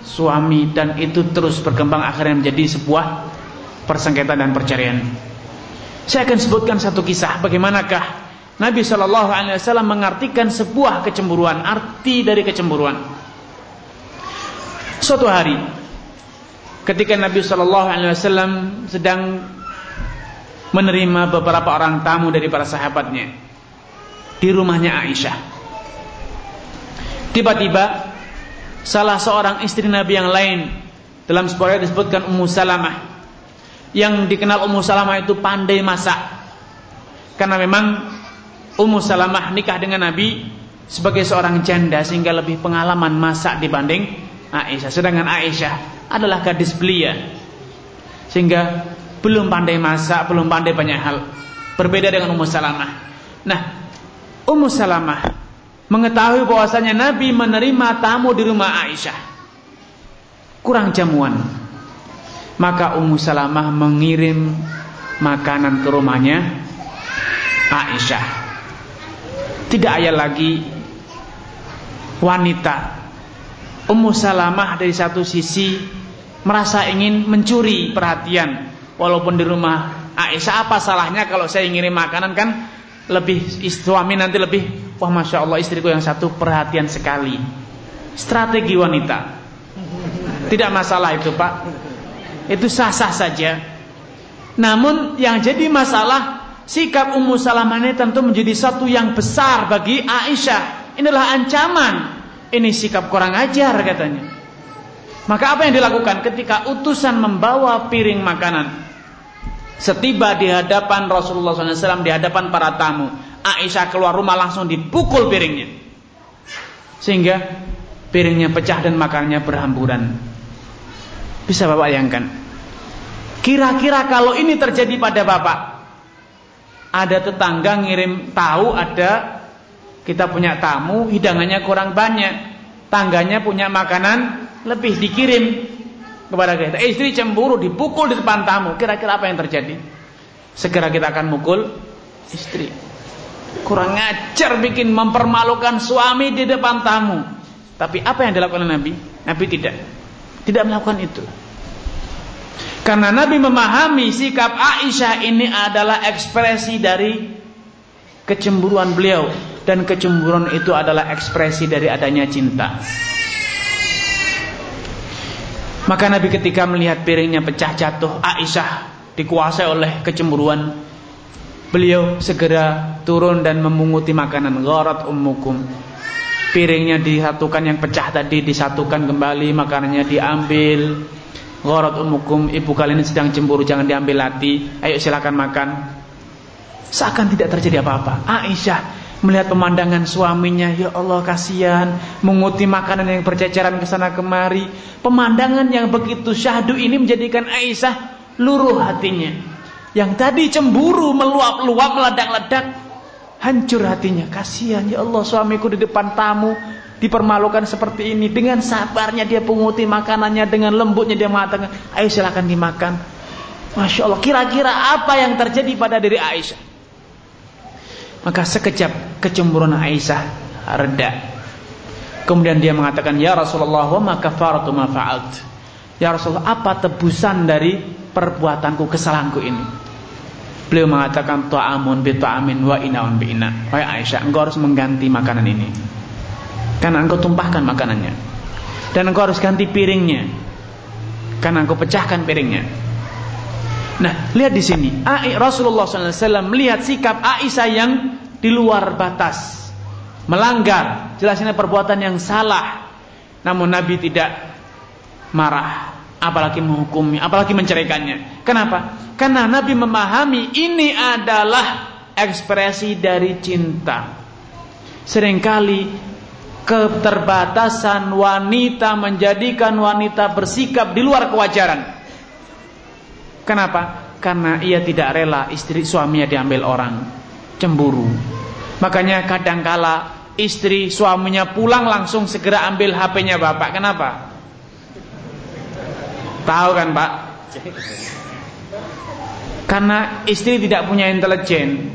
suami dan itu terus berkembang akhirnya menjadi sebuah persengketaan dan perceraian. Saya akan sebutkan satu kisah bagaimanakah Nabi Wasallam mengartikan sebuah kecemburuan, arti dari kecemburuan. Suatu hari, ketika Nabi Wasallam sedang menerima beberapa orang tamu dari para sahabatnya di rumahnya Aisyah, tiba-tiba salah seorang istri Nabi yang lain dalam sebuah disebutkan Ummu Salamah. Yang dikenal Ummu Salamah itu pandai masak. Karena memang Ummu Salamah nikah dengan Nabi sebagai seorang janda sehingga lebih pengalaman masak dibanding Aisyah. Sedangkan Aisyah adalah gadis belia. Sehingga belum pandai masak, belum pandai banyak hal. Berbeda dengan Ummu Salamah. Nah, Ummu Salamah mengetahui bahwasanya Nabi menerima tamu di rumah Aisyah. Kurang jamuan. Maka Ummu Salamah mengirim makanan ke rumahnya Aisyah. Tidak ada lagi wanita Ummu Salamah dari satu sisi merasa ingin mencuri perhatian walaupun di rumah Aisyah apa salahnya kalau saya ngirim makanan kan? Lebih suami nanti lebih wah masya Allah istriku yang satu perhatian sekali. Strategi wanita. Tidak masalah itu pak. Itu sah-sah saja. Namun yang jadi masalah sikap Ummu Salamah ini tentu menjadi satu yang besar bagi Aisyah. Inilah ancaman. Ini sikap kurang ajar katanya. Maka apa yang dilakukan? Ketika utusan membawa piring makanan Setiba di hadapan Rasulullah SAW di hadapan para tamu, Aisyah keluar rumah langsung dipukul piringnya, sehingga piringnya pecah dan makannya berhamburan. Bisa bapak bayangkan? Kira-kira kalau ini terjadi pada bapak, ada tetangga ngirim tahu ada kita punya tamu hidangannya kurang banyak, tangganya punya makanan lebih dikirim kepada kita. Eh, istri cemburu dipukul di depan tamu. Kira-kira apa yang terjadi? Segera kita akan mukul istri. Kurang ngajar bikin mempermalukan suami di depan tamu. Tapi apa yang dilakukan Nabi? Nabi tidak. Tidak melakukan itu. Karena Nabi memahami sikap Aisyah ini adalah ekspresi dari kecemburuan beliau dan kecemburuan itu adalah ekspresi dari adanya cinta. Maka Nabi ketika melihat piringnya pecah jatuh, Aisyah dikuasai oleh kecemburuan. Beliau segera turun dan memunguti makanan. Gharat ummukum. Piringnya disatukan yang pecah tadi disatukan kembali, makanannya diambil. Gharat ummukum, ibu kalian sedang cemburu, jangan diambil hati. Ayo silakan makan. Seakan tidak terjadi apa-apa. Aisyah melihat pemandangan suaminya. Ya Allah kasihan. Menguti makanan yang berceceran ke sana kemari. Pemandangan yang begitu syahdu ini menjadikan Aisyah luruh hatinya. Yang tadi cemburu meluap-luap meledak-ledak hancur hatinya. Kasihan ya Allah suamiku di depan tamu dipermalukan seperti ini. Dengan sabarnya dia punguti makanannya dengan lembutnya dia mengatakan ayo silakan dimakan. Masya Allah kira-kira apa yang terjadi pada diri Aisyah maka sekejap kecemburuan Aisyah reda. Kemudian dia mengatakan, "Ya Rasulullah, wa ma kafaratu ma fa'alt?" Ya Rasulullah, apa tebusan dari perbuatanku kesalahanku ini? Beliau mengatakan, "Ta'amun bi ta'amin wa inaun bi ina." Wahai Aisyah, engkau harus mengganti makanan ini. Karena engkau tumpahkan makanannya. Dan engkau harus ganti piringnya. Karena engkau pecahkan piringnya. Nah, lihat di sini. Rasulullah SAW melihat sikap Aisyah yang di luar batas. Melanggar. Jelas ini perbuatan yang salah. Namun Nabi tidak marah. Apalagi menghukumnya. Apalagi menceraikannya. Kenapa? Karena Nabi memahami ini adalah ekspresi dari cinta. Seringkali keterbatasan wanita menjadikan wanita bersikap di luar kewajaran. Kenapa? Karena ia tidak rela istri suaminya diambil orang. Cemburu. Makanya kadangkala istri suaminya pulang langsung segera ambil HP-nya bapak. Kenapa? Tahu kan pak? Karena istri tidak punya intelijen.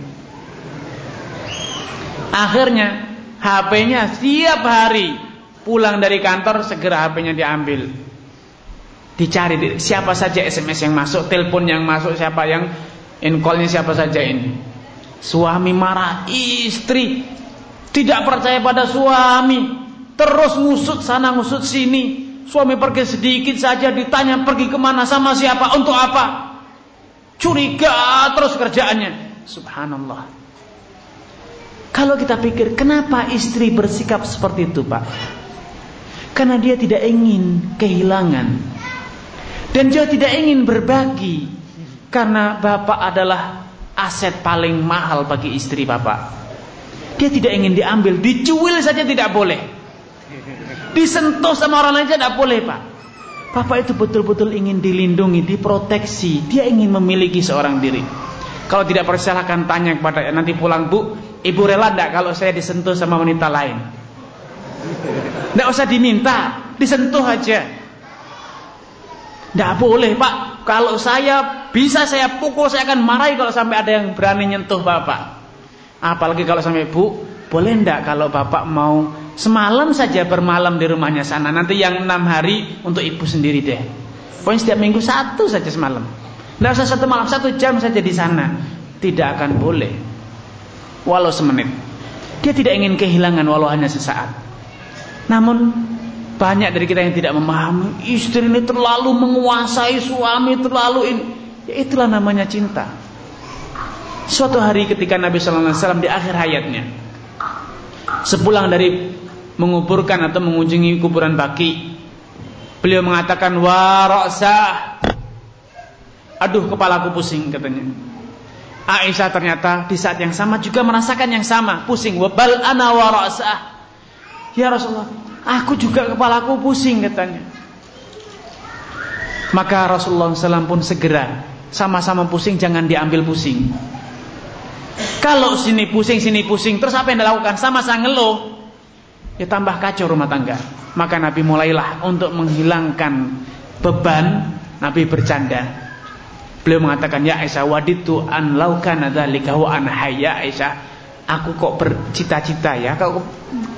Akhirnya HP-nya setiap hari pulang dari kantor segera HP-nya diambil dicari siapa saja SMS yang masuk, telepon yang masuk, siapa yang in callnya siapa saja ini. Suami marah, istri tidak percaya pada suami, terus ngusut sana ngusut sini. Suami pergi sedikit saja ditanya pergi ke mana sama siapa untuk apa? Curiga terus kerjaannya. Subhanallah. Kalau kita pikir kenapa istri bersikap seperti itu, Pak? Karena dia tidak ingin kehilangan dan dia tidak ingin berbagi karena bapak adalah aset paling mahal bagi istri bapak. Dia tidak ingin diambil, dicuil saja tidak boleh. Disentuh sama orang lain saja tidak boleh, Pak. Bapak itu betul-betul ingin dilindungi, diproteksi. Dia ingin memiliki seorang diri. Kalau tidak persilahkan tanya kepada nanti pulang bu, Ibu rela enggak kalau saya disentuh sama wanita lain? Enggak usah diminta, disentuh aja. Enggak boleh, Pak. Kalau saya bisa saya pukul, saya akan marahi kalau sampai ada yang berani nyentuh Bapak. Apalagi kalau sampai Bu, boleh enggak kalau Bapak mau semalam saja bermalam di rumahnya sana. Nanti yang enam hari untuk ibu sendiri deh. Pokoknya setiap minggu satu saja semalam. Tidak usah satu malam, satu jam saja di sana. Tidak akan boleh. Walau semenit. Dia tidak ingin kehilangan walau hanya sesaat. Namun banyak dari kita yang tidak memahami istri ini terlalu menguasai suami terlalu ini. Ya itulah namanya cinta. Suatu hari ketika Nabi Sallallahu Alaihi Wasallam di akhir hayatnya, sepulang dari menguburkan atau mengunjungi kuburan baki, beliau mengatakan warasah, aduh kepalaku pusing katanya. Aisyah ternyata di saat yang sama juga merasakan yang sama, pusing. Wabal ana warasah. Ya Rasulullah, aku juga kepalaku pusing katanya. Maka Rasulullah SAW pun segera sama-sama pusing jangan diambil pusing. Kalau sini pusing sini pusing terus apa yang dilakukan sama-sama ngeluh ya tambah kacau rumah tangga. Maka Nabi mulailah untuk menghilangkan beban Nabi bercanda. Beliau mengatakan ya Aisyah waditu an laukan dzalika wa an hayya Aisyah aku kok bercita-cita ya kalau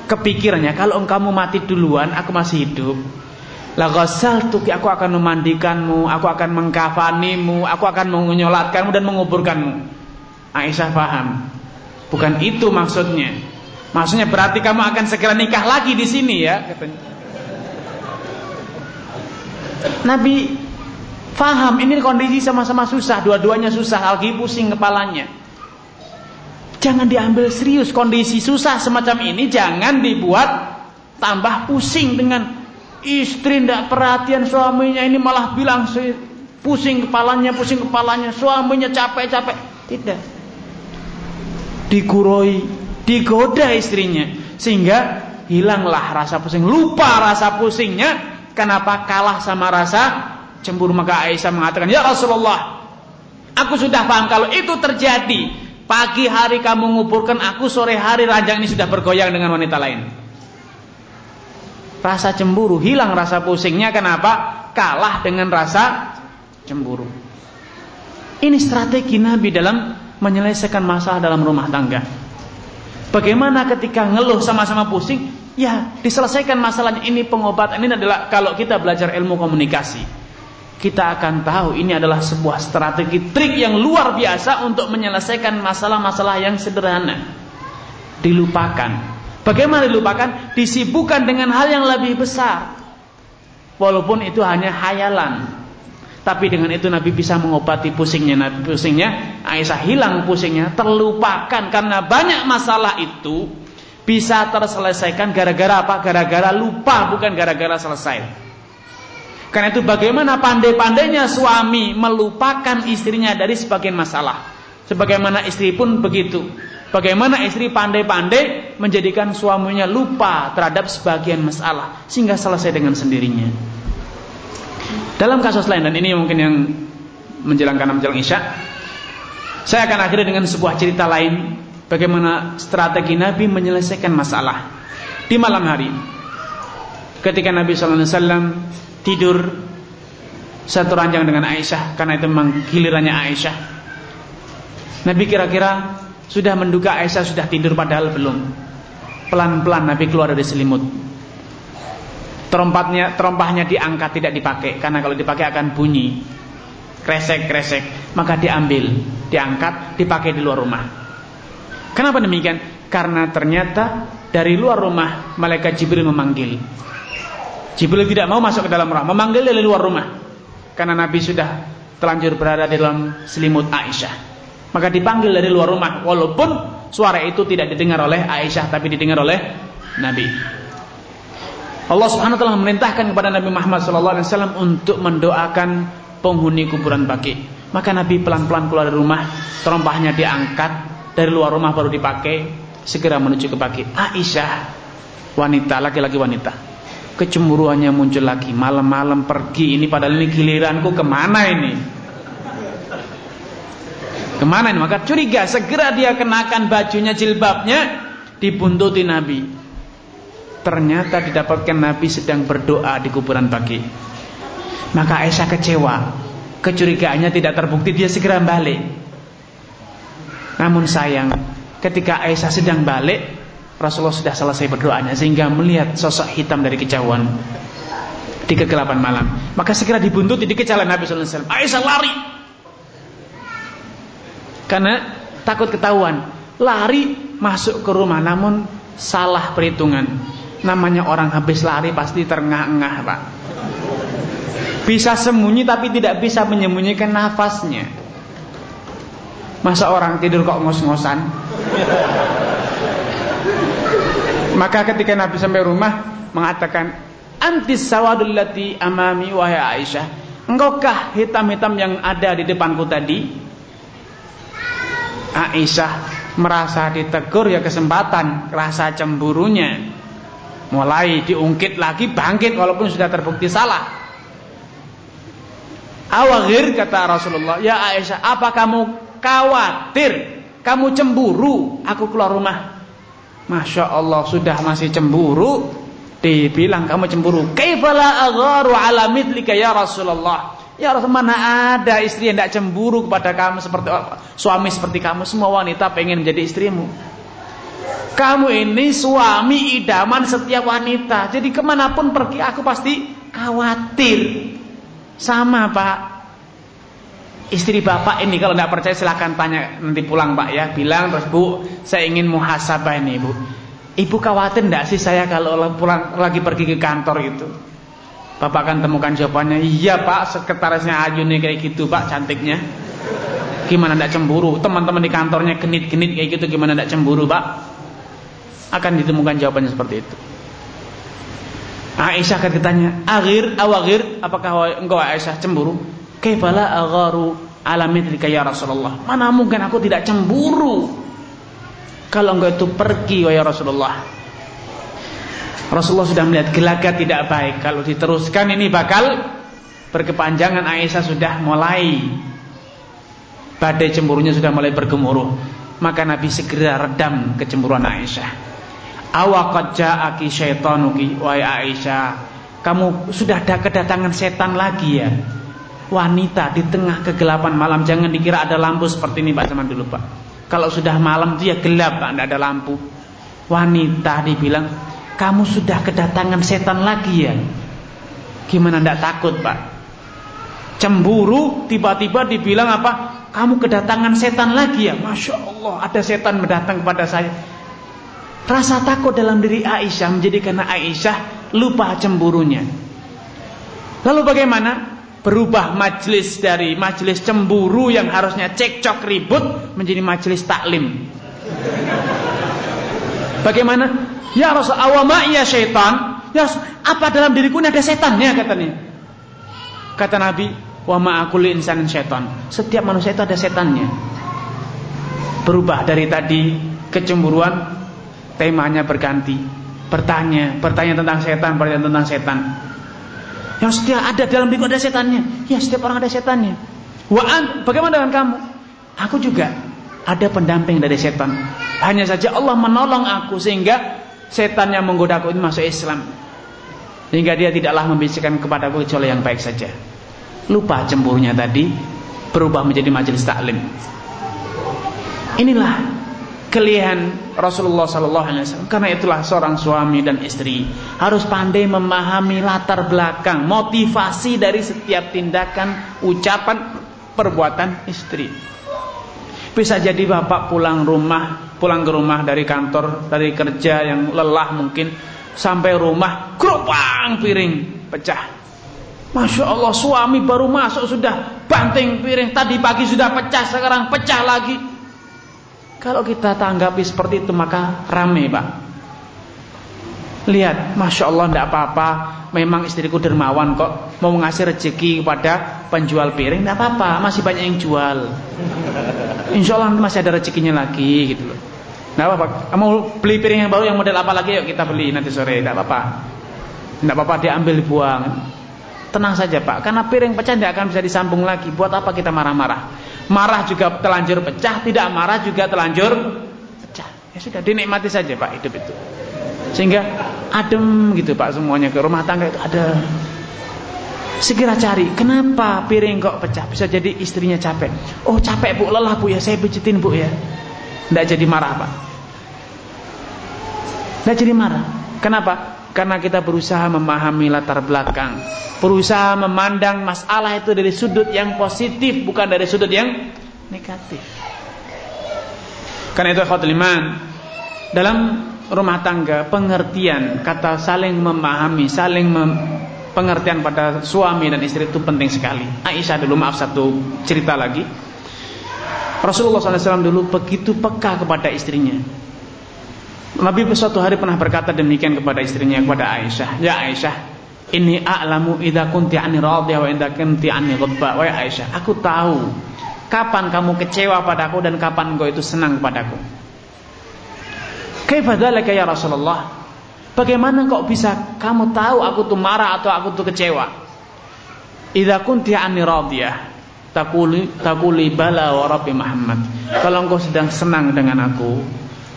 kepikirannya kalau engkau mati duluan aku masih hidup. La tuki aku akan memandikanmu aku akan mengkafanimu aku akan menyolatkanmu dan menguburkanmu. Aisyah paham. Bukan itu maksudnya. Maksudnya berarti kamu akan segera nikah lagi di sini ya Nabi faham ini kondisi sama-sama susah dua-duanya susah lagi pusing kepalanya Jangan diambil serius. Kondisi susah semacam ini jangan dibuat tambah pusing dengan istri tidak perhatian suaminya. Ini malah bilang pusing kepalanya pusing kepalanya. Suaminya capek-capek. Tidak. Diguroi digoda istrinya. Sehingga hilanglah rasa pusing. Lupa rasa pusingnya. Kenapa kalah sama rasa cemburu? Maka Aisyah mengatakan ya Rasulullah aku sudah paham kalau itu terjadi Pagi hari kamu nguburkan aku, sore hari ranjang ini sudah bergoyang dengan wanita lain. Rasa cemburu, hilang rasa pusingnya kenapa? Kalah dengan rasa cemburu. Ini strategi Nabi dalam menyelesaikan masalah dalam rumah tangga. Bagaimana ketika ngeluh sama-sama pusing? Ya, diselesaikan masalahnya. Ini pengobatan. Ini adalah kalau kita belajar ilmu komunikasi kita akan tahu ini adalah sebuah strategi trik yang luar biasa untuk menyelesaikan masalah-masalah yang sederhana. Dilupakan. Bagaimana dilupakan? Disibukkan dengan hal yang lebih besar. Walaupun itu hanya hayalan. Tapi dengan itu Nabi bisa mengobati pusingnya. Nabi pusingnya, Aisyah hilang pusingnya, terlupakan karena banyak masalah itu bisa terselesaikan gara-gara apa? Gara-gara lupa, bukan gara-gara selesai. Karena itu bagaimana pandai-pandainya suami melupakan istrinya dari sebagian masalah. Sebagaimana istri pun begitu. Bagaimana istri pandai-pandai menjadikan suaminya lupa terhadap sebagian masalah sehingga selesai dengan sendirinya. Dalam kasus lain dan ini mungkin yang menjelang kanan menjelang isya, saya akan akhiri dengan sebuah cerita lain bagaimana strategi Nabi menyelesaikan masalah di malam hari. Ketika Nabi Sallallahu Alaihi Wasallam tidur satu ranjang dengan Aisyah karena itu memang gilirannya Aisyah. Nabi kira-kira sudah menduga Aisyah sudah tidur padahal belum. Pelan-pelan Nabi keluar dari selimut. Terompatnya, terompahnya diangkat tidak dipakai karena kalau dipakai akan bunyi. Kresek-kresek, maka diambil, diangkat, dipakai di luar rumah. Kenapa demikian? Karena ternyata dari luar rumah malaikat Jibril memanggil. Jibril tidak mau masuk ke dalam rumah, memanggil dari luar rumah. Karena Nabi sudah telanjur berada di dalam selimut Aisyah. Maka dipanggil dari luar rumah, walaupun suara itu tidak didengar oleh Aisyah, tapi didengar oleh Nabi. Allah Subhanahu wa memerintahkan kepada Nabi Muhammad SAW untuk mendoakan penghuni kuburan Baki. Maka Nabi pelan-pelan keluar dari rumah, terompahnya diangkat dari luar rumah baru dipakai, segera menuju ke Baki. Aisyah, wanita, laki-laki wanita kecemburuannya muncul lagi malam-malam pergi ini padahal ini giliranku ke mana ini Ke mana ini? Maka curiga, segera dia kenakan bajunya, jilbabnya, dibuntuti Nabi. Ternyata didapatkan Nabi sedang berdoa di kuburan bagi. Maka Aisyah kecewa. Kecurigaannya tidak terbukti, dia segera balik. Namun sayang, ketika Aisyah sedang balik, Rasulullah sudah selesai berdoanya sehingga melihat sosok hitam dari kejauhan di kegelapan malam. Maka segera dibuntuti dikejar Nabi sallallahu alaihi wasallam. Aisyah lari. Karena takut ketahuan. Lari masuk ke rumah namun salah perhitungan. Namanya orang habis lari pasti terengah-engah, Pak. Bisa sembunyi tapi tidak bisa menyembunyikan nafasnya. Masa orang tidur kok ngos-ngosan? Maka ketika Nabi sampai rumah mengatakan, "Antis sawadul lati amami wahai Aisyah." Engkaukah hitam-hitam yang ada di depanku tadi? Aisyah merasa ditegur ya kesempatan, rasa cemburunya mulai diungkit lagi bangkit walaupun sudah terbukti salah awagir kata Rasulullah ya Aisyah apa kamu khawatir kamu cemburu aku keluar rumah Masya Allah sudah masih cemburu dibilang kamu cemburu kaifala agharu ala mithlika ya Rasulullah Ya Rasul mana ada istri yang tidak cemburu kepada kamu seperti suami seperti kamu semua wanita pengen menjadi istrimu kamu ini suami idaman setiap wanita. Jadi ke mana pun pergi aku pasti khawatir. Sama pak. Istri bapak ini kalau tidak percaya silahkan tanya nanti pulang pak ya. Bilang terus bu saya ingin muhasabah ini bu. Ibu khawatir tidak sih saya kalau pulang lagi pergi ke kantor gitu. Bapak akan temukan jawabannya. Iya pak sekretarisnya Ayu nih kayak gitu pak cantiknya. Gimana tidak cemburu? Teman-teman di kantornya genit-genit kayak gitu gimana tidak cemburu pak? akan ditemukan jawabannya seperti itu. Aisyah akan ditanya, "Aghir awagir, apakah engkau Aisyah cemburu?" Kaifala agharu ala mithlika ya Rasulullah? Mana mungkin aku tidak cemburu kalau engkau itu pergi ya Rasulullah. Rasulullah sudah melihat gelagat tidak baik. Kalau diteruskan ini bakal berkepanjangan Aisyah sudah mulai badai cemburunya sudah mulai bergemuruh. Maka Nabi segera redam kecemburuan Aisyah. Awaqad ja'aki syaitanuki wahai Aisyah. Kamu sudah ada kedatangan setan lagi ya. Wanita di tengah kegelapan malam jangan dikira ada lampu seperti ini Pak zaman dulu Pak. Kalau sudah malam itu ya gelap Pak, tidak ada lampu. Wanita dibilang, "Kamu sudah kedatangan setan lagi ya?" Gimana tidak takut Pak? Cemburu tiba-tiba dibilang apa? Kamu kedatangan setan lagi ya? Masya Allah ada setan mendatang kepada saya Rasa takut dalam diri Aisyah menjadikan Aisyah lupa cemburunya. Lalu bagaimana? Berubah majlis dari majlis cemburu yang harusnya cekcok ribut menjadi majlis taklim. Bagaimana? Ya Rasul, awama ya syaitan. Ya, apa dalam diriku ini ada setannya katanya. Kata Nabi, wa ma'akul insan syaitan. Setiap manusia itu ada setannya. Berubah dari tadi kecemburuan temanya berganti bertanya bertanya tentang setan bertanya tentang setan yang setiap ada dalam diriku ada setannya. Ya setiap orang ada setannya. Waan, bagaimana dengan kamu? Aku juga ada pendamping dari setan. Hanya saja Allah menolong aku sehingga setan yang menggoda aku ini masuk Islam. Sehingga dia tidaklah membisikkan kepadaku kecuali yang baik saja. Lupa cemburunya tadi berubah menjadi majelis taklim. Inilah kelihan Rasulullah sallallahu alaihi wasallam. Karena itulah seorang suami dan istri harus pandai memahami latar belakang, motivasi dari setiap tindakan, ucapan, perbuatan istri. Bisa jadi bapak pulang rumah, pulang ke rumah dari kantor, dari kerja yang lelah mungkin sampai rumah keropang piring pecah. Masya Allah suami baru masuk sudah banting piring tadi pagi sudah pecah sekarang pecah lagi kalau kita tanggapi seperti itu maka rame pak. Lihat, masya Allah tidak apa-apa. Memang istriku dermawan kok mau ngasih rezeki kepada penjual piring, tidak apa-apa. Masih banyak yang jual. Insya Allah masih ada rezekinya lagi gitu loh. Tidak apa-apa. Mau beli piring yang baru yang model apa lagi? Yuk kita beli nanti sore. Tidak apa-apa. Tidak apa-apa diambil buang. Tenang saja pak, karena piring pecah tidak akan bisa disambung lagi. Buat apa kita marah-marah? Marah juga telanjur pecah, tidak marah juga telanjur pecah. Ya sudah dinikmati saja Pak hidup itu. Sehingga adem gitu Pak semuanya ke rumah tangga itu ada Segera cari, kenapa piring kok pecah? Bisa jadi istrinya capek. Oh capek bu, lelah bu ya, saya pijitin bu ya. Tidak jadi marah pak. Tidak jadi marah. Kenapa? Karena kita berusaha memahami latar belakang. Berusaha memandang masalah itu dari sudut yang positif, bukan dari sudut yang negatif. Karena itu iman dalam rumah tangga pengertian kata saling memahami, saling mem pengertian pada suami dan istri itu penting sekali. Aisyah dulu maaf satu cerita lagi. Rasulullah SAW dulu begitu peka kepada istrinya. Nabi suatu hari pernah berkata demikian kepada istrinya kepada Aisyah, "Ya Aisyah, ini a'lamu idza kunti anni radiyah wa idza kunti anni ghadba." Aisyah, aku tahu kapan kamu kecewa padaku dan kapan engkau itu senang padaku. Kaifa dzalika ya Rasulullah? Bagaimana kok bisa kamu tahu aku tuh marah atau aku tuh kecewa? Idza kunti anni radiyah taquli taquli bala wa rabbi Muhammad. Kalau engkau sedang senang dengan aku,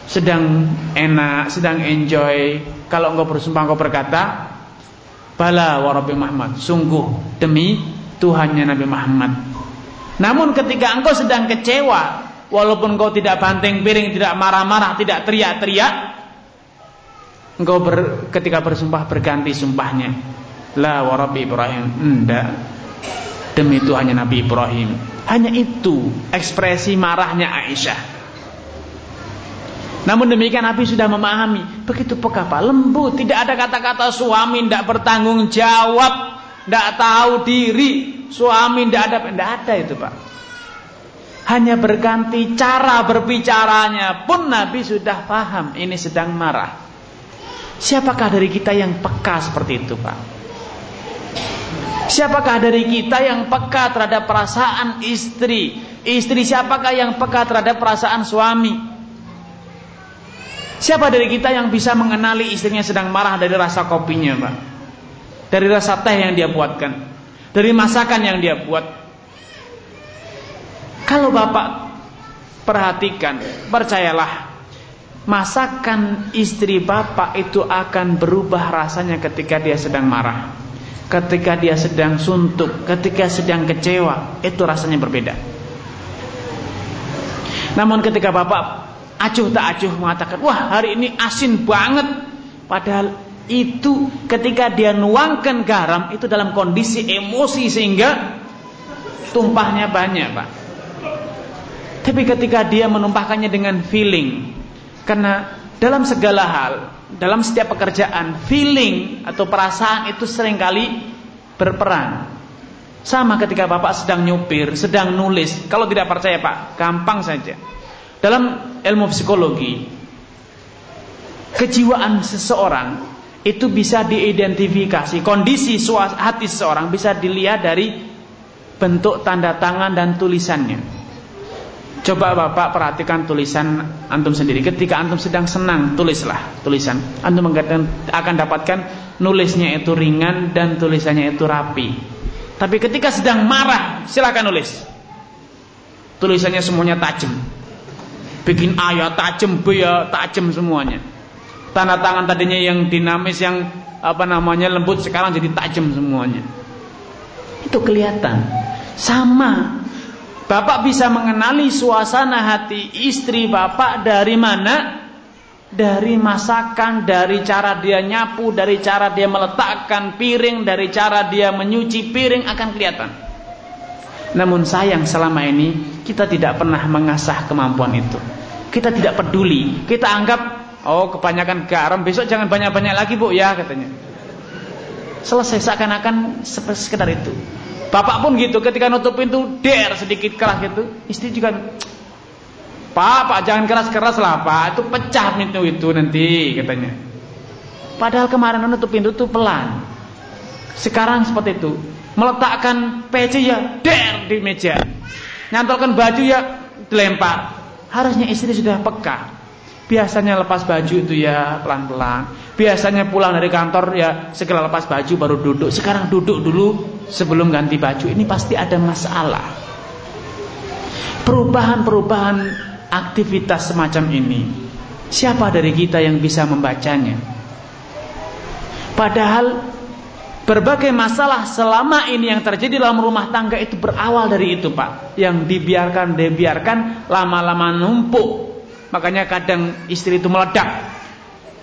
sedang enak, sedang enjoy, kalau engkau bersumpah engkau berkata, bala wa rabbi Muhammad. Sungguh demi Tuhannya Nabi Muhammad. Namun ketika engkau sedang kecewa, walaupun engkau tidak banting piring, tidak marah-marah, tidak teriak-teriak, Engkau ber, ketika bersumpah berganti sumpahnya. La wa Rabbi Ibrahim. Enggak. Demi Tuhannya Nabi Ibrahim. Hanya itu ekspresi marahnya Aisyah. Namun demikian Nabi sudah memahami. Begitu peka Pak. Lembut. Tidak ada kata-kata suami tidak bertanggung jawab. Tidak tahu diri. Suami tidak ada. Tidak ada itu Pak. Hanya berganti cara berbicaranya pun Nabi sudah paham. Ini sedang marah. Siapakah dari kita yang peka seperti itu Pak? Siapakah dari kita yang peka terhadap perasaan istri? Istri siapakah yang peka terhadap perasaan suami? Siapa dari kita yang bisa mengenali istrinya sedang marah dari rasa kopinya Pak? Dari rasa teh yang dia buatkan. Dari masakan yang dia buat. Kalau Bapak perhatikan Percayalah Masakan istri bapak itu akan berubah rasanya ketika dia sedang marah. Ketika dia sedang suntuk Ketika sedang kecewa Itu rasanya berbeda. Namun ketika bapak Acuh tak acuh mengatakan Wah hari ini asin banget Padahal itu ketika dia nuangkan garam Itu dalam kondisi emosi sehingga Tumpahnya banyak pak Tapi ketika dia menumpahkannya dengan feeling karena dalam segala hal, dalam setiap pekerjaan, feeling atau perasaan itu sering kali berperan. Sama ketika Bapak sedang nyupir, sedang nulis. Kalau tidak percaya Pak, gampang saja. Dalam ilmu psikologi, kejiwaan seseorang itu bisa diidentifikasi. Kondisi hati seseorang bisa dilihat dari bentuk tanda tangan dan tulisannya. Coba Bapak perhatikan tulisan antum sendiri. Ketika antum sedang senang, tulislah tulisan. Antum akan dapatkan nulisnya itu ringan dan tulisannya itu rapi. Tapi ketika sedang marah, silakan nulis. Tulisannya semuanya tajam. Bikin A ya tajam, ya tajam semuanya. Tanda tangan tadinya yang dinamis yang apa namanya lembut sekarang jadi tajam semuanya. Itu kelihatan. Sama Bapak bisa mengenali suasana hati istri bapak dari mana? Dari masakan, dari cara dia nyapu, dari cara dia meletakkan piring, dari cara dia menyuci piring akan kelihatan. Namun sayang selama ini kita tidak pernah mengasah kemampuan itu. Kita tidak peduli. Kita anggap oh kebanyakan garam, besok jangan banyak-banyak lagi Bu ya katanya. Selesai seakan-akan sekedar itu. Bapak pun gitu ketika nutup pintu der sedikit keras gitu. Istri juga Pak, Pak jangan keras-keras lah Pak, itu pecah pintu itu nanti katanya. Padahal kemarin nutup pintu tuh pelan. Sekarang seperti itu. Meletakkan peci ya der di meja. Nyantolkan baju ya dilempar. Harusnya istri sudah peka. Biasanya lepas baju itu ya pelan-pelan. Biasanya pulang dari kantor ya segera lepas baju baru duduk. Sekarang duduk dulu sebelum ganti baju. Ini pasti ada masalah. perubahan-perubahan aktivitas semacam ini. Siapa dari kita yang bisa membacanya? Padahal berbagai masalah selama ini yang terjadi dalam rumah tangga itu berawal dari itu, Pak. Yang dibiarkan, dibiarkan lama-lama numpuk. Makanya kadang istri itu meledak.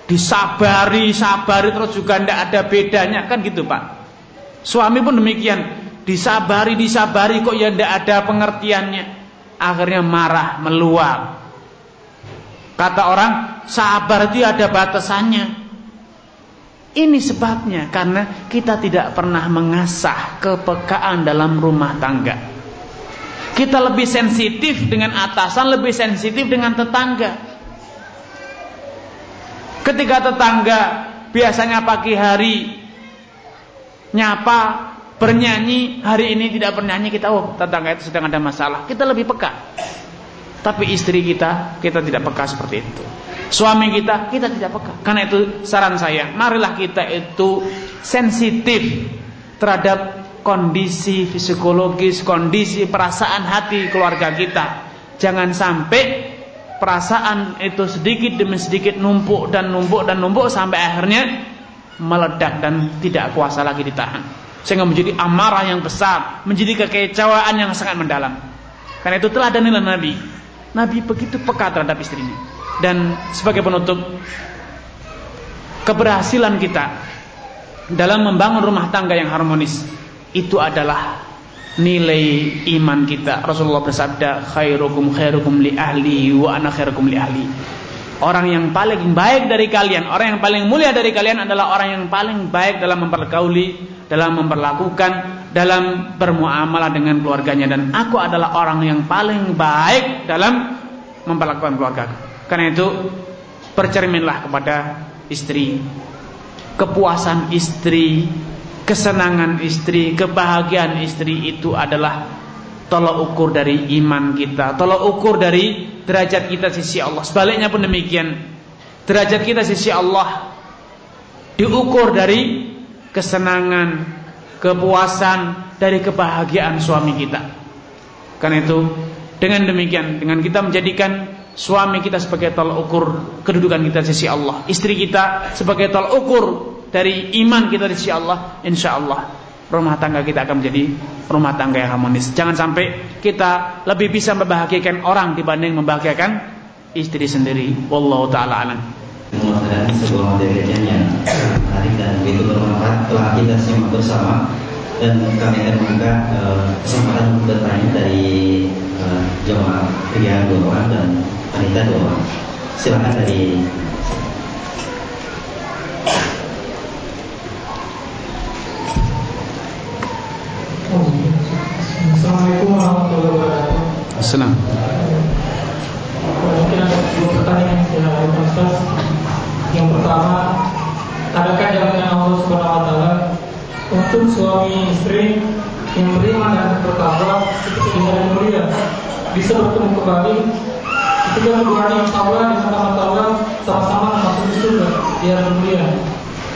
Disabari, sabari terus juga tidak ada bedanya kan gitu, Pak. Suami pun demikian. Disabari, disabari kok ya tidak ada pengertiannya. Akhirnya marah, meluap. Kata orang, sabar itu ada batasannya. Ini sebabnya karena kita tidak pernah mengasah kepekaan dalam rumah tangga. Kita lebih sensitif dengan atasan, lebih sensitif dengan tetangga. Ketika tetangga biasanya pagi hari nyapa bernyanyi hari ini tidak bernyanyi kita oh tetangga itu sedang ada masalah kita lebih peka tapi istri kita kita tidak peka seperti itu suami kita kita tidak peka karena itu saran saya marilah kita itu sensitif terhadap kondisi psikologis kondisi perasaan hati keluarga kita jangan sampai perasaan itu sedikit demi sedikit numpuk dan numpuk dan numpuk sampai akhirnya meledak dan tidak kuasa lagi ditahan sehingga menjadi amarah yang besar, menjadi kekecewaan yang sangat mendalam. Karena itu telah ada nilai Nabi. Nabi begitu peka terhadap istrinya. Dan sebagai penutup, keberhasilan kita dalam membangun rumah tangga yang harmonis itu adalah nilai iman kita. Rasulullah bersabda, "Khairukum khairukum li ahli wa ana khairukum li ahli." Orang yang paling baik dari kalian, orang yang paling mulia dari kalian adalah orang yang paling baik dalam mempergauli dalam memperlakukan, dalam bermuamalah dengan keluarganya dan aku adalah orang yang paling baik dalam memperlakukan keluarga. Karena itu percerminlah kepada istri. Kepuasan istri, kesenangan istri, kebahagiaan istri itu adalah tolak ukur dari iman kita, tolak ukur dari derajat kita sisi Allah. Sebaliknya pun demikian. Derajat kita sisi Allah diukur dari kesenangan, kepuasan dari kebahagiaan suami kita. Karena itu, dengan demikian, dengan kita menjadikan suami kita sebagai tolak ukur kedudukan kita di sisi Allah, istri kita sebagai tolak ukur dari iman kita di sisi Allah, insya Allah rumah tangga kita akan menjadi rumah tangga yang harmonis. Jangan sampai kita lebih bisa membahagiakan orang dibanding membahagiakan istri sendiri. Wallahu taala alam mengadakan sebuah materi yang menarik dan begitu bermanfaat telah kita simak bersama dan kami akan membuka uh, kesempatan untuk bertanya dari uh, jemaah pria dua orang dan wanita dua orang. Silakan dari Assalamualaikum warahmatullahi wabarakatuh. Assalamualaikum. Mungkin ada dua pertanyaan yang saya Ustaz. Yang pertama, adakah jaminan Allah Subhanahu wa taala untuk suami istri yang beriman dan bertakwa ketika di hari mulia bisa bertemu kembali. Ketika insya Allah di sama Allah sama-sama masuk di surga. Di hari mulia.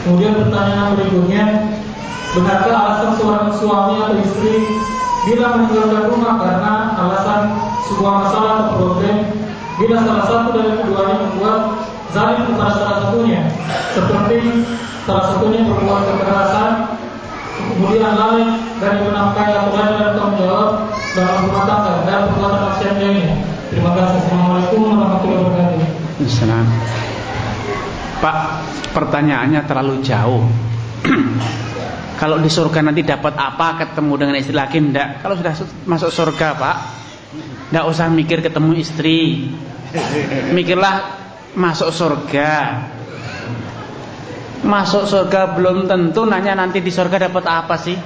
Kemudian pertanyaan berikutnya, benarkah alasan seorang suami atau istri bila meninggalkan rumah karena alasan sebuah masalah atau problem? Bila salah satu dari keduanya membuat zalim kepada salah satunya? Seperti salah satunya berbuat kekerasan kemudian lalai dari menafkahi lalai dari tanggung jawab dalam rumah tangga dan perbuatan maksiat lainnya terima kasih. Assalamualaikum warahmatullahi wabarakatuh. Assalam. Pak pertanyaannya terlalu jauh. Kalau di surga nanti dapat apa ketemu dengan istri lagi? Enggak kalau sudah masuk surga Pak enggak usah mikir ketemu istri. Mikirlah masuk surga masuk surga belum tentu nanya nanti di surga dapat apa sih?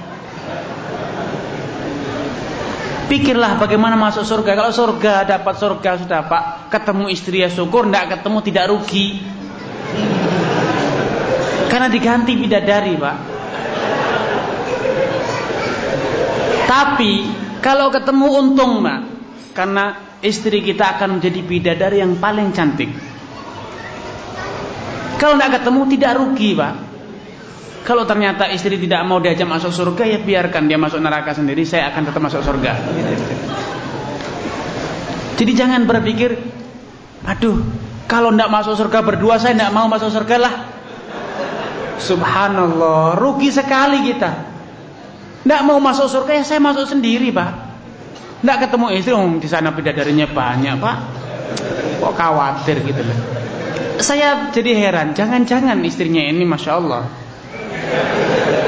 Pikirlah bagaimana masuk surga. Kalau surga dapat surga sudah pak. Ketemu istri ya syukur tidak ketemu tidak rugi. Karena diganti bidadari pak. Tapi kalau ketemu untung pak. Karena istri kita akan menjadi bidadari yang paling cantik. Kalau tidak ketemu tidak rugi, Pak. Kalau ternyata istri tidak mau diajak masuk surga, ya biarkan dia masuk neraka sendiri. Saya akan tetap masuk surga. Jadi jangan berpikir, aduh, kalau tidak masuk surga berdua saya tidak mau masuk surga lah. Subhanallah, rugi sekali kita. Tidak mau masuk surga ya saya masuk sendiri pak. Tidak ketemu istri, oh, di sana bidadarinya banyak pak. Kok khawatir gitu loh. Saya jadi heran, jangan-jangan istrinya ini masya Allah.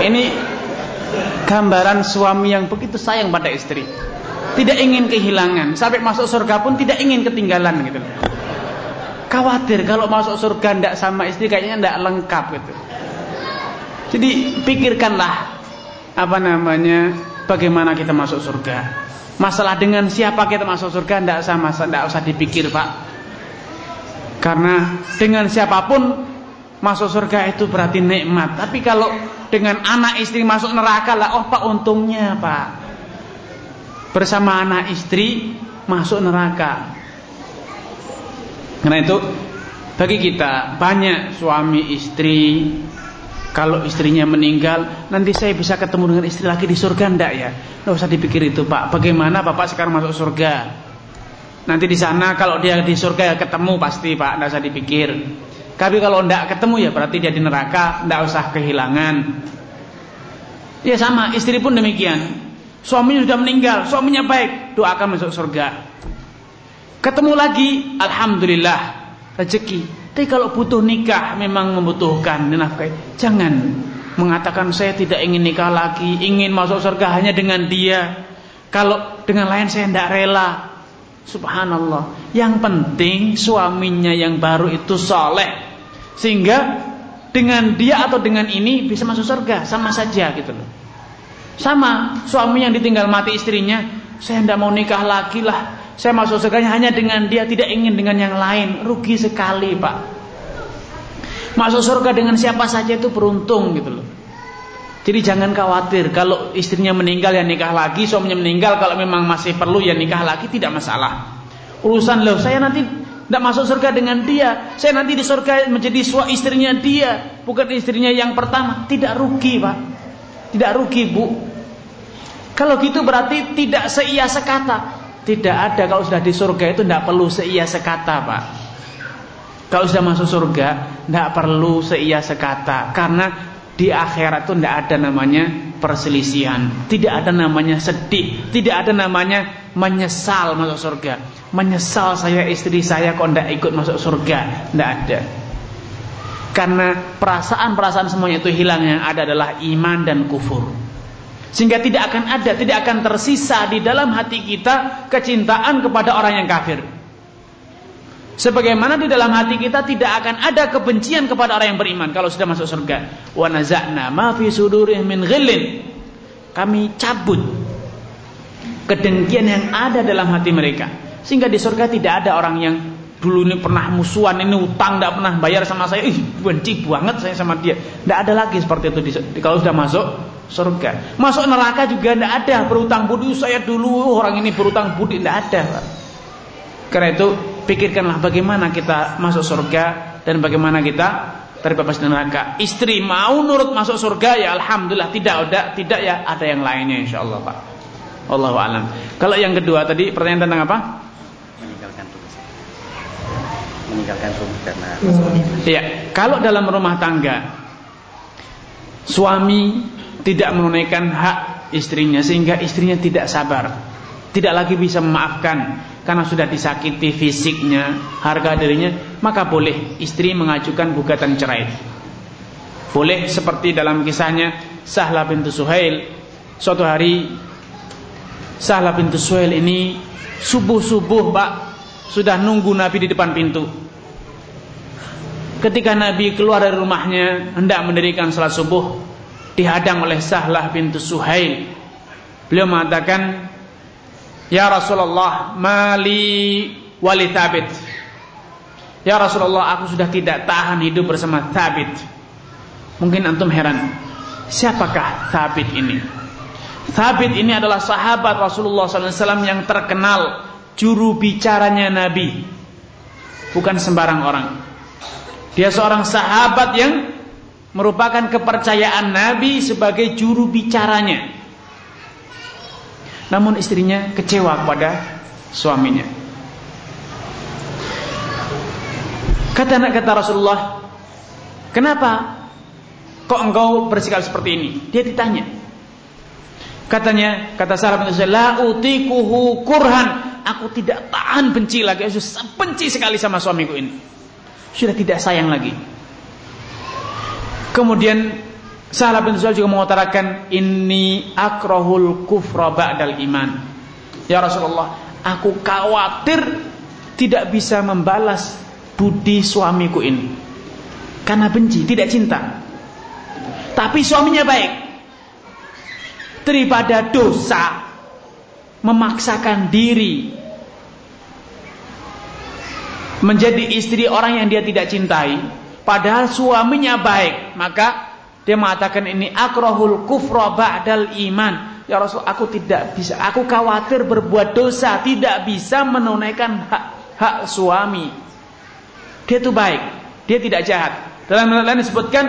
Ini gambaran suami yang begitu sayang pada istri. Tidak ingin kehilangan, sampai masuk surga pun tidak ingin ketinggalan gitu. Khawatir kalau masuk surga tidak sama istri kayaknya tidak lengkap gitu. Jadi pikirkanlah apa namanya bagaimana kita masuk surga. Masalah dengan siapa kita masuk surga tidak sama, tidak usah dipikir pak. Karena dengan siapa pun masuk surga itu berarti nikmat. Tapi kalau dengan anak istri masuk neraka lah, oh pak untungnya pak. Bersama anak istri masuk neraka. Karena itu bagi kita banyak suami istri kalau istrinya meninggal nanti saya bisa ketemu dengan istri lagi di surga ndak ya? Nggak usah dipikir itu pak. Bagaimana bapak sekarang masuk surga? Nanti di sana kalau dia di surga ya ketemu pasti Pak, tidak usah dipikir. Tapi kalau tidak ketemu ya berarti dia di neraka, tidak usah kehilangan. Ya sama, istri pun demikian. Suaminya sudah meninggal, suaminya baik, doakan masuk surga. Ketemu lagi, alhamdulillah, rezeki. Tapi kalau butuh nikah memang membutuhkan dinafkahi. Jangan mengatakan saya tidak ingin nikah lagi, ingin masuk surga hanya dengan dia. Kalau dengan lain saya tidak rela. Subhanallah. Yang penting suaminya yang baru itu soleh. Sehingga dengan dia atau dengan ini bisa masuk surga. Sama saja gitu loh. Sama suami yang ditinggal mati istrinya. Saya tidak mau nikah lagi lah. Saya masuk surganya hanya dengan dia. Tidak ingin dengan yang lain. Rugi sekali pak. Masuk surga dengan siapa saja itu beruntung gitu loh. Jadi jangan khawatir kalau istrinya meninggal ya nikah lagi, suaminya meninggal kalau memang masih perlu ya nikah lagi tidak masalah. Urusan loh saya nanti tidak masuk surga dengan dia, saya nanti di surga menjadi suami istrinya dia, bukan istrinya yang pertama. Tidak rugi pak, tidak rugi bu. Kalau gitu berarti tidak seia sekata. Tidak ada kalau sudah di surga itu tidak perlu seia sekata pak. Kalau sudah masuk surga tidak perlu seia sekata karena di akhirat itu tidak ada namanya perselisihan, tidak ada namanya sedih, tidak ada namanya menyesal masuk surga. Menyesal saya istri saya kok tidak ikut masuk surga, tidak ada. Karena perasaan-perasaan semuanya itu hilang yang ada adalah iman dan kufur. Sehingga tidak akan ada, tidak akan tersisa di dalam hati kita kecintaan kepada orang yang kafir. Sebagaimana di dalam hati kita tidak akan ada kebencian kepada orang yang beriman kalau sudah masuk surga. Wa naza'na ma fi min ghillin. Kami cabut kedengkian yang ada dalam hati mereka. Sehingga di surga tidak ada orang yang dulu ini pernah musuhan, ini utang tidak pernah bayar sama saya. Ih, benci banget saya sama dia. Tidak ada lagi seperti itu di, kalau sudah masuk surga. Masuk neraka juga tidak ada berutang budi. Saya dulu orang ini berutang budi tidak ada. Karena itu pikirkanlah bagaimana kita masuk surga dan bagaimana kita terbebas dari neraka. Istri mau nurut masuk surga ya alhamdulillah, tidak ada tidak ya ada yang lainnya insyaallah Pak. Allahu alam. Kalau yang kedua tadi pertanyaan tentang apa? Meninggalkan rumah. Meninggalkan rumah karena Iya, kalau dalam rumah tangga suami tidak menunaikan hak istrinya sehingga istrinya tidak sabar, tidak lagi bisa memaafkan karena sudah disakiti fisiknya, harga dirinya, maka boleh istri mengajukan gugatan cerai. Boleh seperti dalam kisahnya Sahla bintu Suhail. Suatu hari Sahla bintu Suhail ini subuh-subuh Pak sudah nunggu Nabi di depan pintu. Ketika Nabi keluar dari rumahnya hendak mendirikan salat subuh, dihadang oleh Sahlah bintu Suhail. Beliau mengatakan, Ya Rasulullah, mali wali Thabit. Ya Rasulullah, aku sudah tidak tahan hidup bersama Thabit. Mungkin antum heran, siapakah Thabit ini? Thabit ini adalah sahabat Rasulullah SAW yang terkenal juru bicaranya Nabi. Bukan sembarang orang. Dia seorang sahabat yang merupakan kepercayaan Nabi sebagai juru bicaranya. Namun istrinya kecewa kepada suaminya. Kata anak kata Rasulullah, "Kenapa kok engkau bersikap seperti ini?" Dia ditanya. Katanya, kata Sarah bin lauti utikuhu kurhan." Aku tidak tahan benci lagi. Aku benci sekali sama suamiku ini. Sudah tidak sayang lagi. Kemudian Salah bin Zuhail juga mengutarakan ini akrohul kufra ba'dal iman. Ya Rasulullah, aku khawatir tidak bisa membalas budi suamiku ini. Karena benci, tidak cinta. Tapi suaminya baik. Daripada dosa memaksakan diri menjadi istri orang yang dia tidak cintai, padahal suaminya baik, maka dia mengatakan ini akrohul kufra ba'dal iman. Ya Rasul, aku tidak bisa, aku khawatir berbuat dosa, tidak bisa menunaikan hak hak suami. Dia itu baik, dia tidak jahat. Dalam lain disebutkan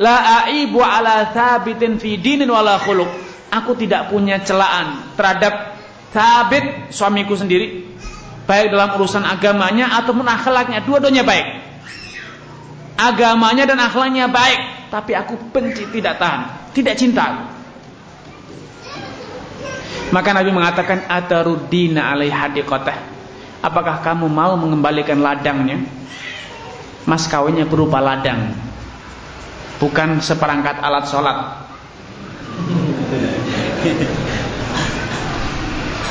la aibu ala thabitin fi dinin wala khuluq. Aku tidak punya celaan terhadap thabit suamiku sendiri baik dalam urusan agamanya ataupun akhlaknya, dua-duanya baik. Agamanya dan akhlaknya baik, tapi aku benci tidak tahan, tidak cinta. Maka Nabi mengatakan atarudina alai hadiqatah. Apakah kamu mau mengembalikan ladangnya? mas kawinnya berupa ladang bukan seperangkat alat sholat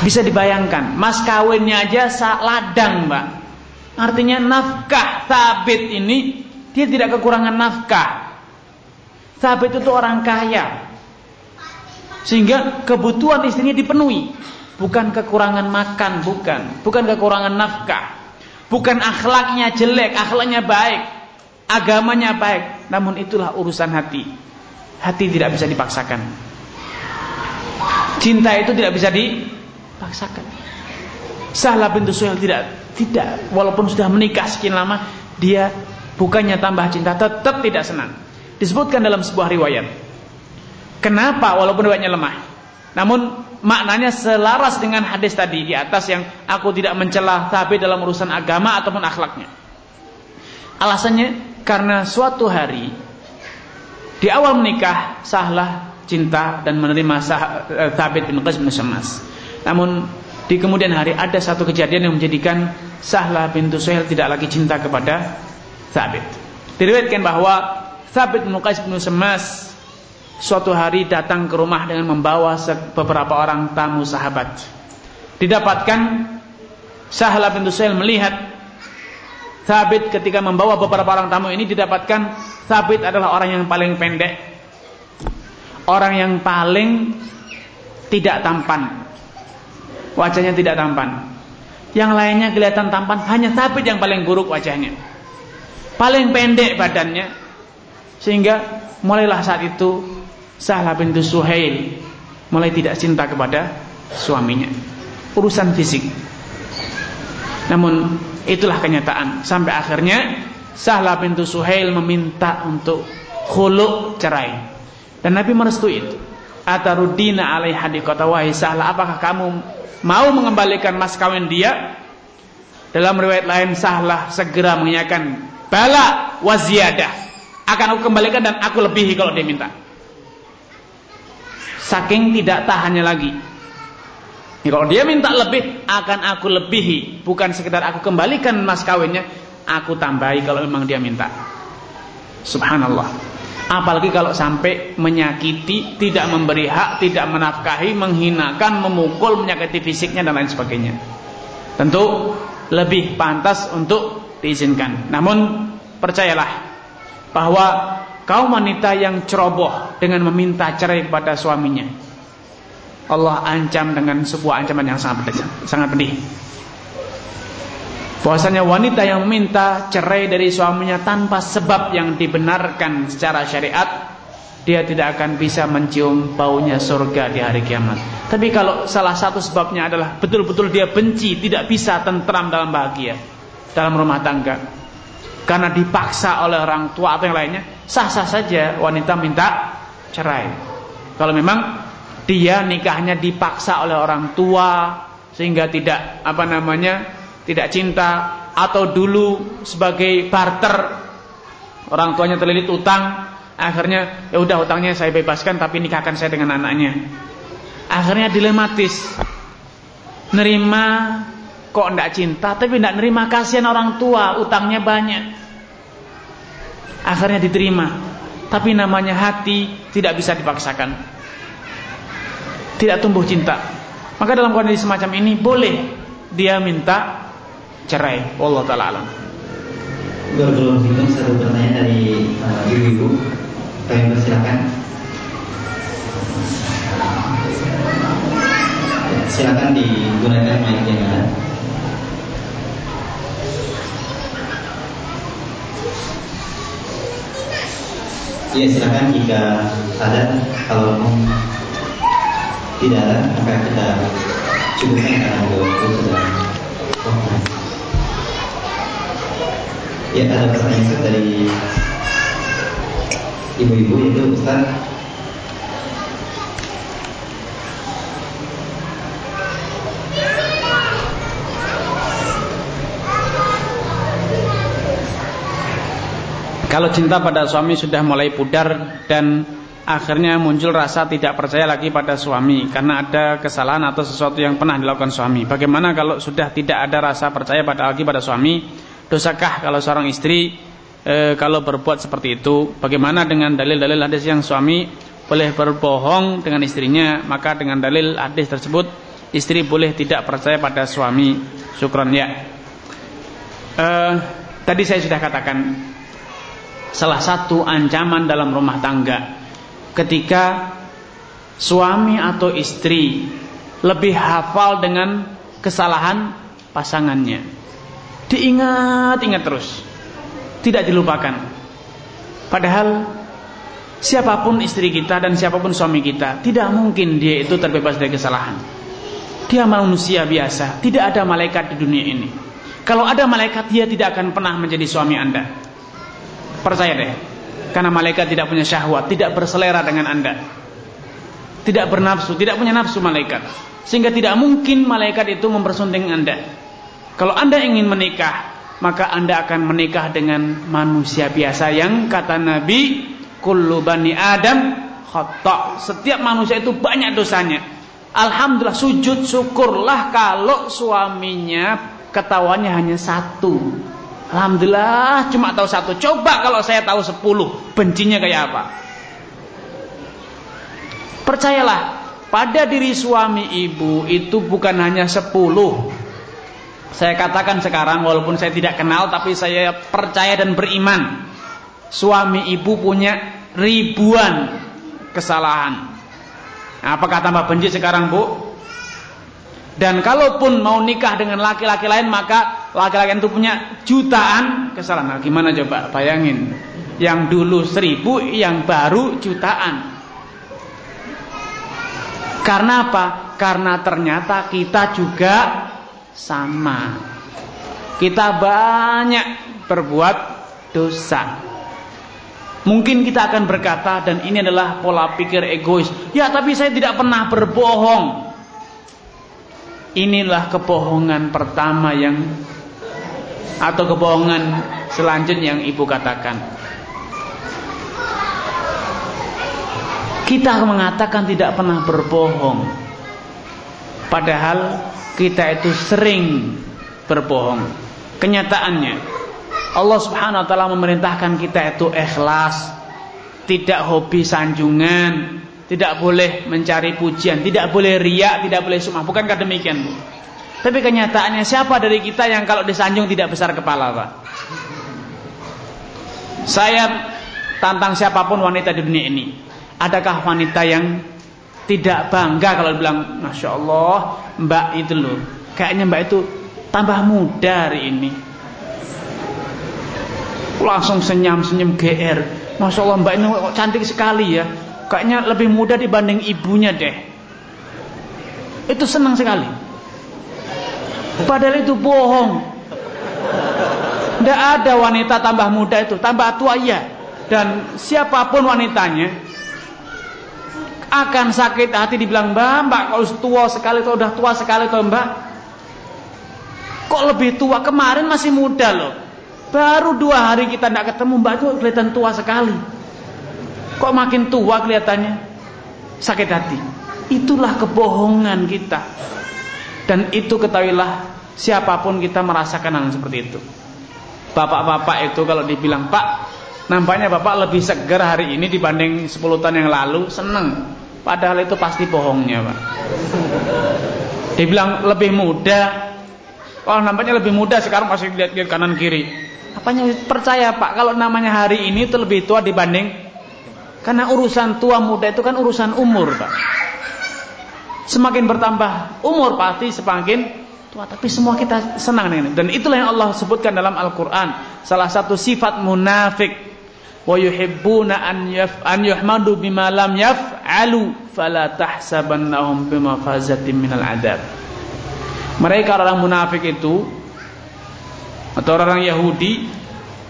bisa dibayangkan mas kawinnya aja ladang mbak artinya nafkah sabit ini dia tidak kekurangan nafkah sabit itu orang kaya sehingga kebutuhan istrinya dipenuhi bukan kekurangan makan bukan bukan kekurangan nafkah Bukan akhlaknya jelek, akhlaknya baik, agamanya baik, namun itulah urusan hati. Hati tidak bisa dipaksakan. Cinta itu tidak bisa dipaksakan. Salah pintu Suhail tidak tidak walaupun sudah menikah sekian lama dia bukannya tambah cinta tetap tidak senang. Disebutkan dalam sebuah riwayat. Kenapa walaupun riwayatnya lemah? Namun maknanya selaras dengan hadis tadi di atas yang aku tidak mencela tapi dalam urusan agama ataupun akhlaknya. Alasannya karena suatu hari di awal menikah sahlah cinta dan menerima sah, e, Thabit bin Qais bin Syammas. Namun di kemudian hari ada satu kejadian yang menjadikan Sahlah bin Suhail tidak lagi cinta kepada Thabit. Diriwayatkan bahwa Thabit bin Qais bin Syammas suatu hari datang ke rumah dengan membawa beberapa orang tamu sahabat. Didapatkan Sahla bin Tusail melihat Thabit ketika membawa beberapa orang tamu ini didapatkan Thabit adalah orang yang paling pendek. Orang yang paling tidak tampan. Wajahnya tidak tampan. Yang lainnya kelihatan tampan, hanya Thabit yang paling buruk wajahnya. Paling pendek badannya. Sehingga mulailah saat itu Sahlah bintu Suhail mulai tidak cinta kepada suaminya. Urusan fisik. Namun itulah kenyataan. Sampai akhirnya Sahlah bintu Suhail meminta untuk khuluk cerai. Dan Nabi merestui itu. Atarudina alaih hadikota wahai Sahlah apakah kamu mau mengembalikan mas kawin dia? Dalam riwayat lain Sahlah segera mengingatkan bala waziyadah. Akan aku kembalikan dan aku lebihi kalau dia minta. Saking tidak tahannya lagi. Ya, kalau dia minta lebih, akan aku lebihi. Bukan sekedar aku kembalikan mas kawinnya, aku tambahi kalau memang dia minta. Subhanallah. Apalagi kalau sampai menyakiti, tidak memberi hak, tidak menafkahi, menghinakan, memukul, menyakiti fisiknya dan lain sebagainya. Tentu lebih pantas untuk diizinkan. Namun percayalah bahwa kaum wanita yang ceroboh dengan meminta cerai kepada suaminya. Allah ancam dengan sebuah ancaman yang sangat pedih, sangat pedih. Bahwasanya wanita yang meminta cerai dari suaminya tanpa sebab yang dibenarkan secara syariat, dia tidak akan bisa mencium baunya surga di hari kiamat. Tapi kalau salah satu sebabnya adalah betul-betul dia benci, tidak bisa tentram dalam bahagia dalam rumah tangga, karena dipaksa oleh orang tua atau yang lainnya, sah-sah saja wanita minta cerai. Kalau memang dia nikahnya dipaksa oleh orang tua sehingga tidak apa namanya tidak cinta atau dulu sebagai barter orang tuanya terlilit utang akhirnya ya udah utangnya saya bebaskan tapi nikahkan saya dengan anaknya akhirnya dilematis nerima kok ndak cinta tapi ndak nerima kasihan orang tua utangnya banyak akhirnya diterima tapi namanya hati tidak bisa dipaksakan tidak tumbuh cinta maka dalam kondisi semacam ini boleh dia minta cerai. Allah taala alam. Barakallahu fikum satu pertanyaan dari uh, ibu-ibu. Kami persilakan. Silakan digunakan mic yang ada. Ya silakan jika ada kalau tidak ada maka kita cukupkan karena waktu sudah. Ya ada pertanyaan dari ibu-ibu itu Ustaz Kalau cinta pada suami sudah mulai pudar dan akhirnya muncul rasa tidak percaya lagi pada suami karena ada kesalahan atau sesuatu yang pernah dilakukan suami. Bagaimana kalau sudah tidak ada rasa percaya pada lagi pada suami? Dosakah kalau seorang istri e, kalau berbuat seperti itu? Bagaimana dengan dalil-dalil hadis yang suami boleh berbohong dengan istrinya? Maka dengan dalil hadis tersebut istri boleh tidak percaya pada suami. Syukron ya. E, tadi saya sudah katakan salah satu ancaman dalam rumah tangga. Ketika suami atau istri lebih hafal dengan kesalahan pasangannya. Diingat-ingat terus. Tidak dilupakan. Padahal siapa pun istri kita dan siapa pun suami kita tidak mungkin dia itu terbebas dari kesalahan. Dia manusia biasa. Tidak ada malaikat di dunia ini. Kalau ada malaikat dia tidak akan pernah menjadi suami anda percaya deh karena malaikat tidak punya syahwat tidak berselera dengan anda tidak bernafsu tidak punya nafsu malaikat sehingga tidak mungkin malaikat itu mempersunting anda kalau Anda ingin menikah, maka Anda akan menikah dengan manusia biasa yang kata Nabi, kullu bani Adam khata. Setiap manusia itu banyak dosanya. Alhamdulillah sujud syukurlah kalau suaminya ketawanya hanya satu. Alhamdulillah cuma tahu satu. Coba kalau saya tahu sepuluh, bencinya kayak apa? Percayalah, pada diri suami ibu itu bukan hanya sepuluh, saya katakan sekarang walaupun saya tidak kenal tapi saya percaya dan beriman. Suami ibu punya ribuan kesalahan. Apakah tambah benci sekarang, Bu? Dan kalaupun mau nikah dengan laki-laki lain maka laki-laki itu punya jutaan kesalahan. Nah, gimana coba bayangin? Yang dulu seribu, yang baru jutaan. Karena apa? Karena ternyata kita juga sama. Kita banyak berbuat dosa. Mungkin kita akan berkata dan ini adalah pola pikir egois. Ya, tapi saya tidak pernah berbohong. Inilah kebohongan pertama yang atau kebohongan selanjutnya yang ibu katakan. Kita mengatakan tidak pernah berbohong. Padahal kita itu sering berbohong. Kenyataannya Allah Subhanahu wa taala memerintahkan kita itu ikhlas, tidak hobi sanjungan, tidak boleh mencari pujian, tidak boleh riak, tidak boleh sumah. Bukankah demikian? Tapi kenyataannya siapa dari kita yang kalau disanjung tidak besar kepala, Pak? Saya tantang siapa pun wanita di dunia ini. Adakah wanita yang tidak bangga kalau bilang Masya Allah mbak itu loh kayaknya mbak itu tambah muda hari ini. Langsung senyum-senyum GR Masya Allah mbak ini cantik sekali ya. Kayaknya lebih muda dibanding ibunya deh. Itu senang sekali padahal itu bohong tidak ada wanita tambah muda itu tambah tua ya dan siapa pun wanitanya akan sakit hati dibilang mbak mbak kalau tua sekali tuh udah tua sekali tuh mbak Kok lebih tua? Kemarin masih muda loh. Baru dua hari kita tidak ketemu mbak itu kelihatan tua sekali. Kok makin tua kelihatannya? Sakit hati. Itulah kebohongan kita. Dan itu ketahuilah siapa pun kita merasakan hal seperti itu. Bapak-bapak itu kalau dibilang Pak, nampaknya bapak lebih segar hari ini dibanding 10 tahun yang lalu, seneng. Padahal itu pasti bohongnya Pak. Dibilang lebih muda, oh nampaknya lebih muda sekarang masih lihat-lihat kanan kiri. Apanya percaya Pak kalau namanya hari ini itu lebih tua dibanding karena urusan tua muda itu kan urusan umur Pak. Semakin bertambah umur pasti semakin tua. Tapi semua kita senang dengan ini. Dan itulah yang Allah sebutkan dalam Al-Quran. Salah satu sifat munafik. Wa an, yaf, an yuhmadu bima lam yaf'alu. Fala tahsabannahum minal adab. Mereka orang munafik itu. Atau orang Yahudi.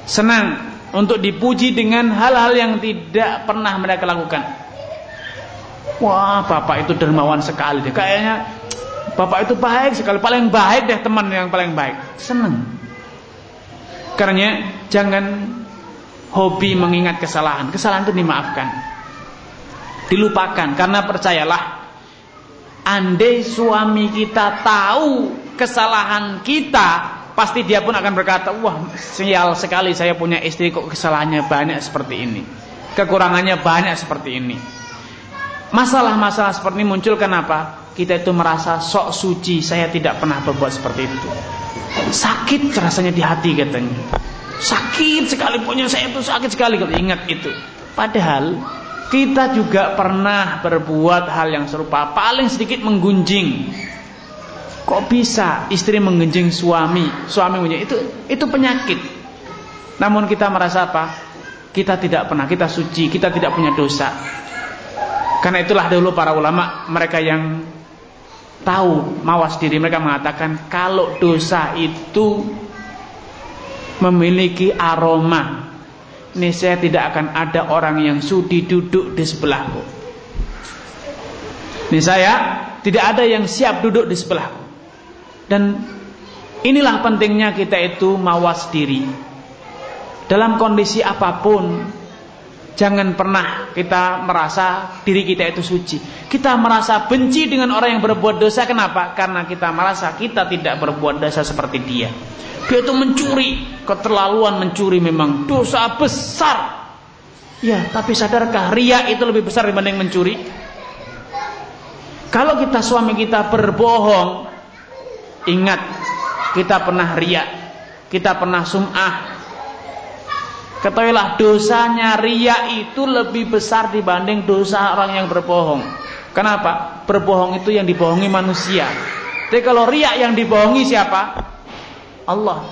Senang untuk dipuji dengan hal-hal yang tidak pernah mereka lakukan. Wah, bapak itu dermawan sekali deh. Kayaknya bapak itu baik sekali, paling baik deh teman yang paling baik. Seneng. Karena jangan hobi mengingat kesalahan. Kesalahan itu dimaafkan. Dilupakan karena percayalah andai suami kita tahu kesalahan kita, pasti dia pun akan berkata, "Wah, sial sekali saya punya istri kok kesalahannya banyak seperti ini. Kekurangannya banyak seperti ini." Masalah-masalah seperti ini muncul kenapa? Kita itu merasa sok suci, saya tidak pernah berbuat seperti itu. Sakit rasanya di hati katanya. Sakit sekali punya saya itu sakit sekali kalau ingat itu. Padahal kita juga pernah berbuat hal yang serupa, paling sedikit menggunjing. Kok bisa istri menggunjing suami, suami mengunjing itu itu penyakit. Namun kita merasa apa? Kita tidak pernah, kita suci, kita tidak punya dosa. Karena itulah dulu para ulama mereka yang tahu mawas diri mereka mengatakan kalau dosa itu memiliki aroma ini saya tidak akan ada orang yang sudi duduk di sebelahku. Ini saya tidak ada yang siap duduk di sebelahku. Dan inilah pentingnya kita itu mawas diri. Dalam kondisi apa pun Jangan pernah kita merasa diri kita itu suci. Kita merasa benci dengan orang yang berbuat dosa. Kenapa? Karena kita merasa kita tidak berbuat dosa seperti dia. Dia itu mencuri. Keterlaluan mencuri memang dosa besar. Ya, tapi sadarkah ria itu lebih besar dibanding mencuri? Kalau kita suami kita berbohong, ingat kita pernah ria, kita pernah sum'ah, Ketahuilah dosanya ria itu lebih besar dibanding dosa orang yang berbohong. Kenapa? Berbohong itu yang dibohongi manusia. Tapi kalau ria yang dibohongi siapa? Allah.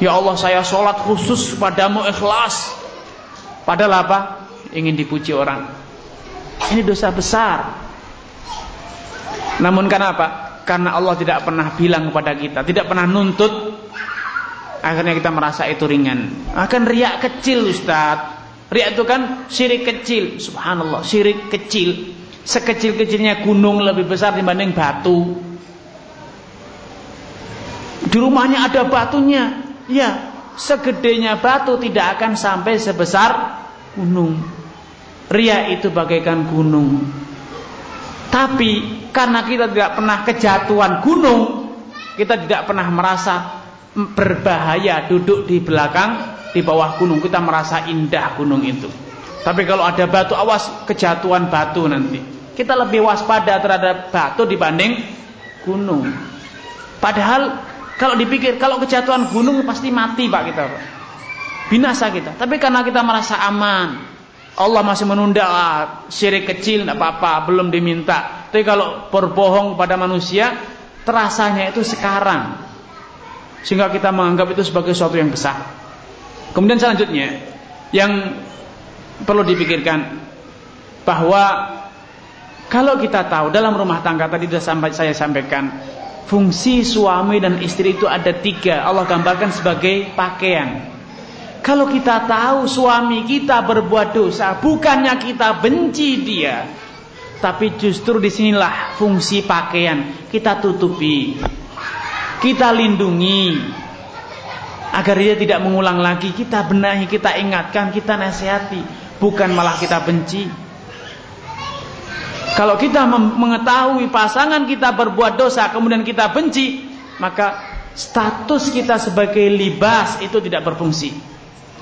Ya Allah saya sholat khusus padamu ikhlas. Padahal apa? Ingin dipuji orang. Ini dosa besar. Namun kenapa? Karena Allah tidak pernah bilang kepada kita, tidak pernah nuntut Akhirnya kita merasa itu ringan. Akan riak kecil Ustaz. Riak itu kan syirik kecil. Subhanallah, syirik kecil. Sekecil-kecilnya gunung lebih besar dibanding batu. Di rumahnya ada batunya. Ya, segedenya batu tidak akan sampai sebesar gunung. Ria itu bagaikan gunung. Tapi karena kita tidak pernah kejatuhan gunung, kita tidak pernah merasa berbahaya duduk di belakang di bawah gunung kita merasa indah gunung itu. Tapi kalau ada batu awas kejatuhan batu nanti. Kita lebih waspada terhadap batu dibanding gunung. Padahal kalau dipikir kalau kejatuhan gunung pasti mati pak kita pak. binasa kita. Tapi karena kita merasa aman Allah masih menunda ah, syirik kecil tidak apa-apa belum diminta. Tapi kalau berbohong pada manusia terasanya itu sekarang sehingga kita menganggap itu sebagai sesuatu yang besar. Kemudian selanjutnya yang perlu dipikirkan bahwa kalau kita tahu dalam rumah tangga tadi sudah sampai saya sampaikan fungsi suami dan istri itu ada tiga Allah gambarkan sebagai pakaian. Kalau kita tahu suami kita berbuat dosa, bukannya kita benci dia, tapi justru di sinilah fungsi pakaian kita tutupi Kita lindungi agar dia tidak mengulang lagi. Kita benahi, kita ingatkan, kita nasihati, bukan malah kita benci. Kalau kita mengetahui pasangan kita berbuat dosa kemudian kita benci, maka status kita sebagai libas itu tidak berfungsi.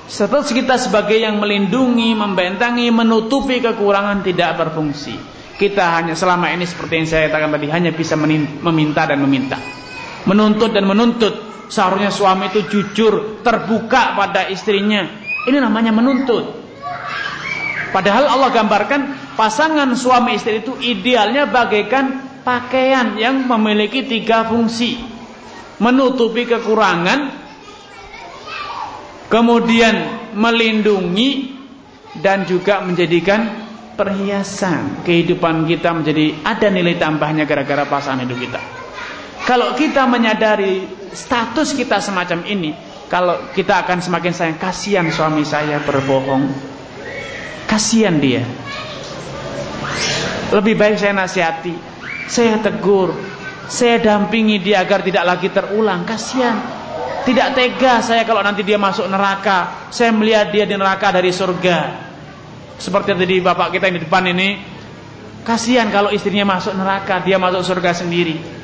Status kita sebagai yang melindungi, membentangi, menutupi kekurangan tidak berfungsi. Kita hanya selama ini seperti yang saya katakan tadi hanya bisa meminta dan meminta. Menuntut dan menuntut. Seharusnya suami itu jujur, terbuka pada istrinya. Ini namanya menuntut. Padahal Allah gambarkan pasangan suami istri itu idealnya bagaikan pakaian yang memiliki tiga fungsi. Menutupi kekurangan, kemudian melindungi dan juga menjadikan perhiasan. Kehidupan kita menjadi ada nilai tambahnya gara-gara pasangan hidup kita. Kalau kita menyadari status kita semacam ini, kalau kita akan semakin sayang, kasihan suami saya berbohong, Kasihan dia. Lebih baik saya nasihati, saya tegur, saya dampingi dia agar tidak lagi terulang. Kasihan. Tidak tega saya kalau nanti dia masuk neraka. Saya melihat dia di neraka dari surga. Seperti tadi bapak kita yang di depan ini. Kasihan kalau istrinya masuk neraka, dia masuk surga sendiri.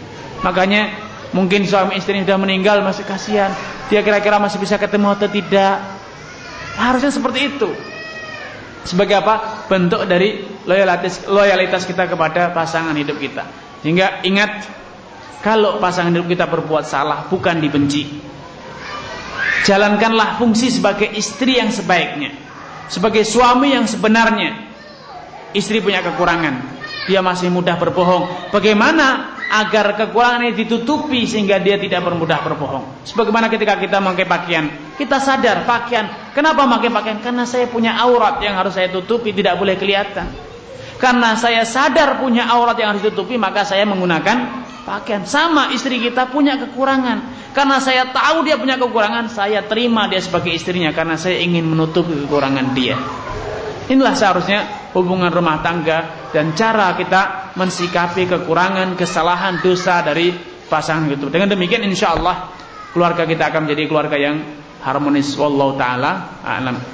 Makanya mungkin suami istri sudah meninggal masih kasihan. Dia kira-kira masih bisa ketemu atau tidak. Harusnya seperti itu. Sebagai apa? Bentuk dari loyalitas loyalitas kita kepada pasangan hidup kita. Sehingga ingat kalau pasangan hidup kita berbuat salah bukan dibenci. Jalankanlah fungsi sebagai istri yang sebaiknya. Sebagai suami yang sebenarnya. Istri punya kekurangan. Dia masih mudah berbohong. Bagaimana agar kekurangan ini ditutupi sehingga dia tidak bermudah berbohong. Sebagaimana ketika kita memakai pakaian, kita sadar pakaian. Kenapa memakai pakaian? Karena saya punya aurat yang harus saya tutupi, tidak boleh kelihatan. Karena saya sadar punya aurat yang harus ditutupi, maka saya menggunakan pakaian. Sama istri kita punya kekurangan. Karena saya tahu dia punya kekurangan, saya terima dia sebagai istrinya karena saya ingin menutupi kekurangan dia. Inilah seharusnya hubungan rumah tangga dan cara kita mensikapi kekurangan, kesalahan, dosa dari pasangan itu. Dengan demikian insya Allah keluarga kita akan menjadi keluarga yang harmonis. Wallahu taala a'lam.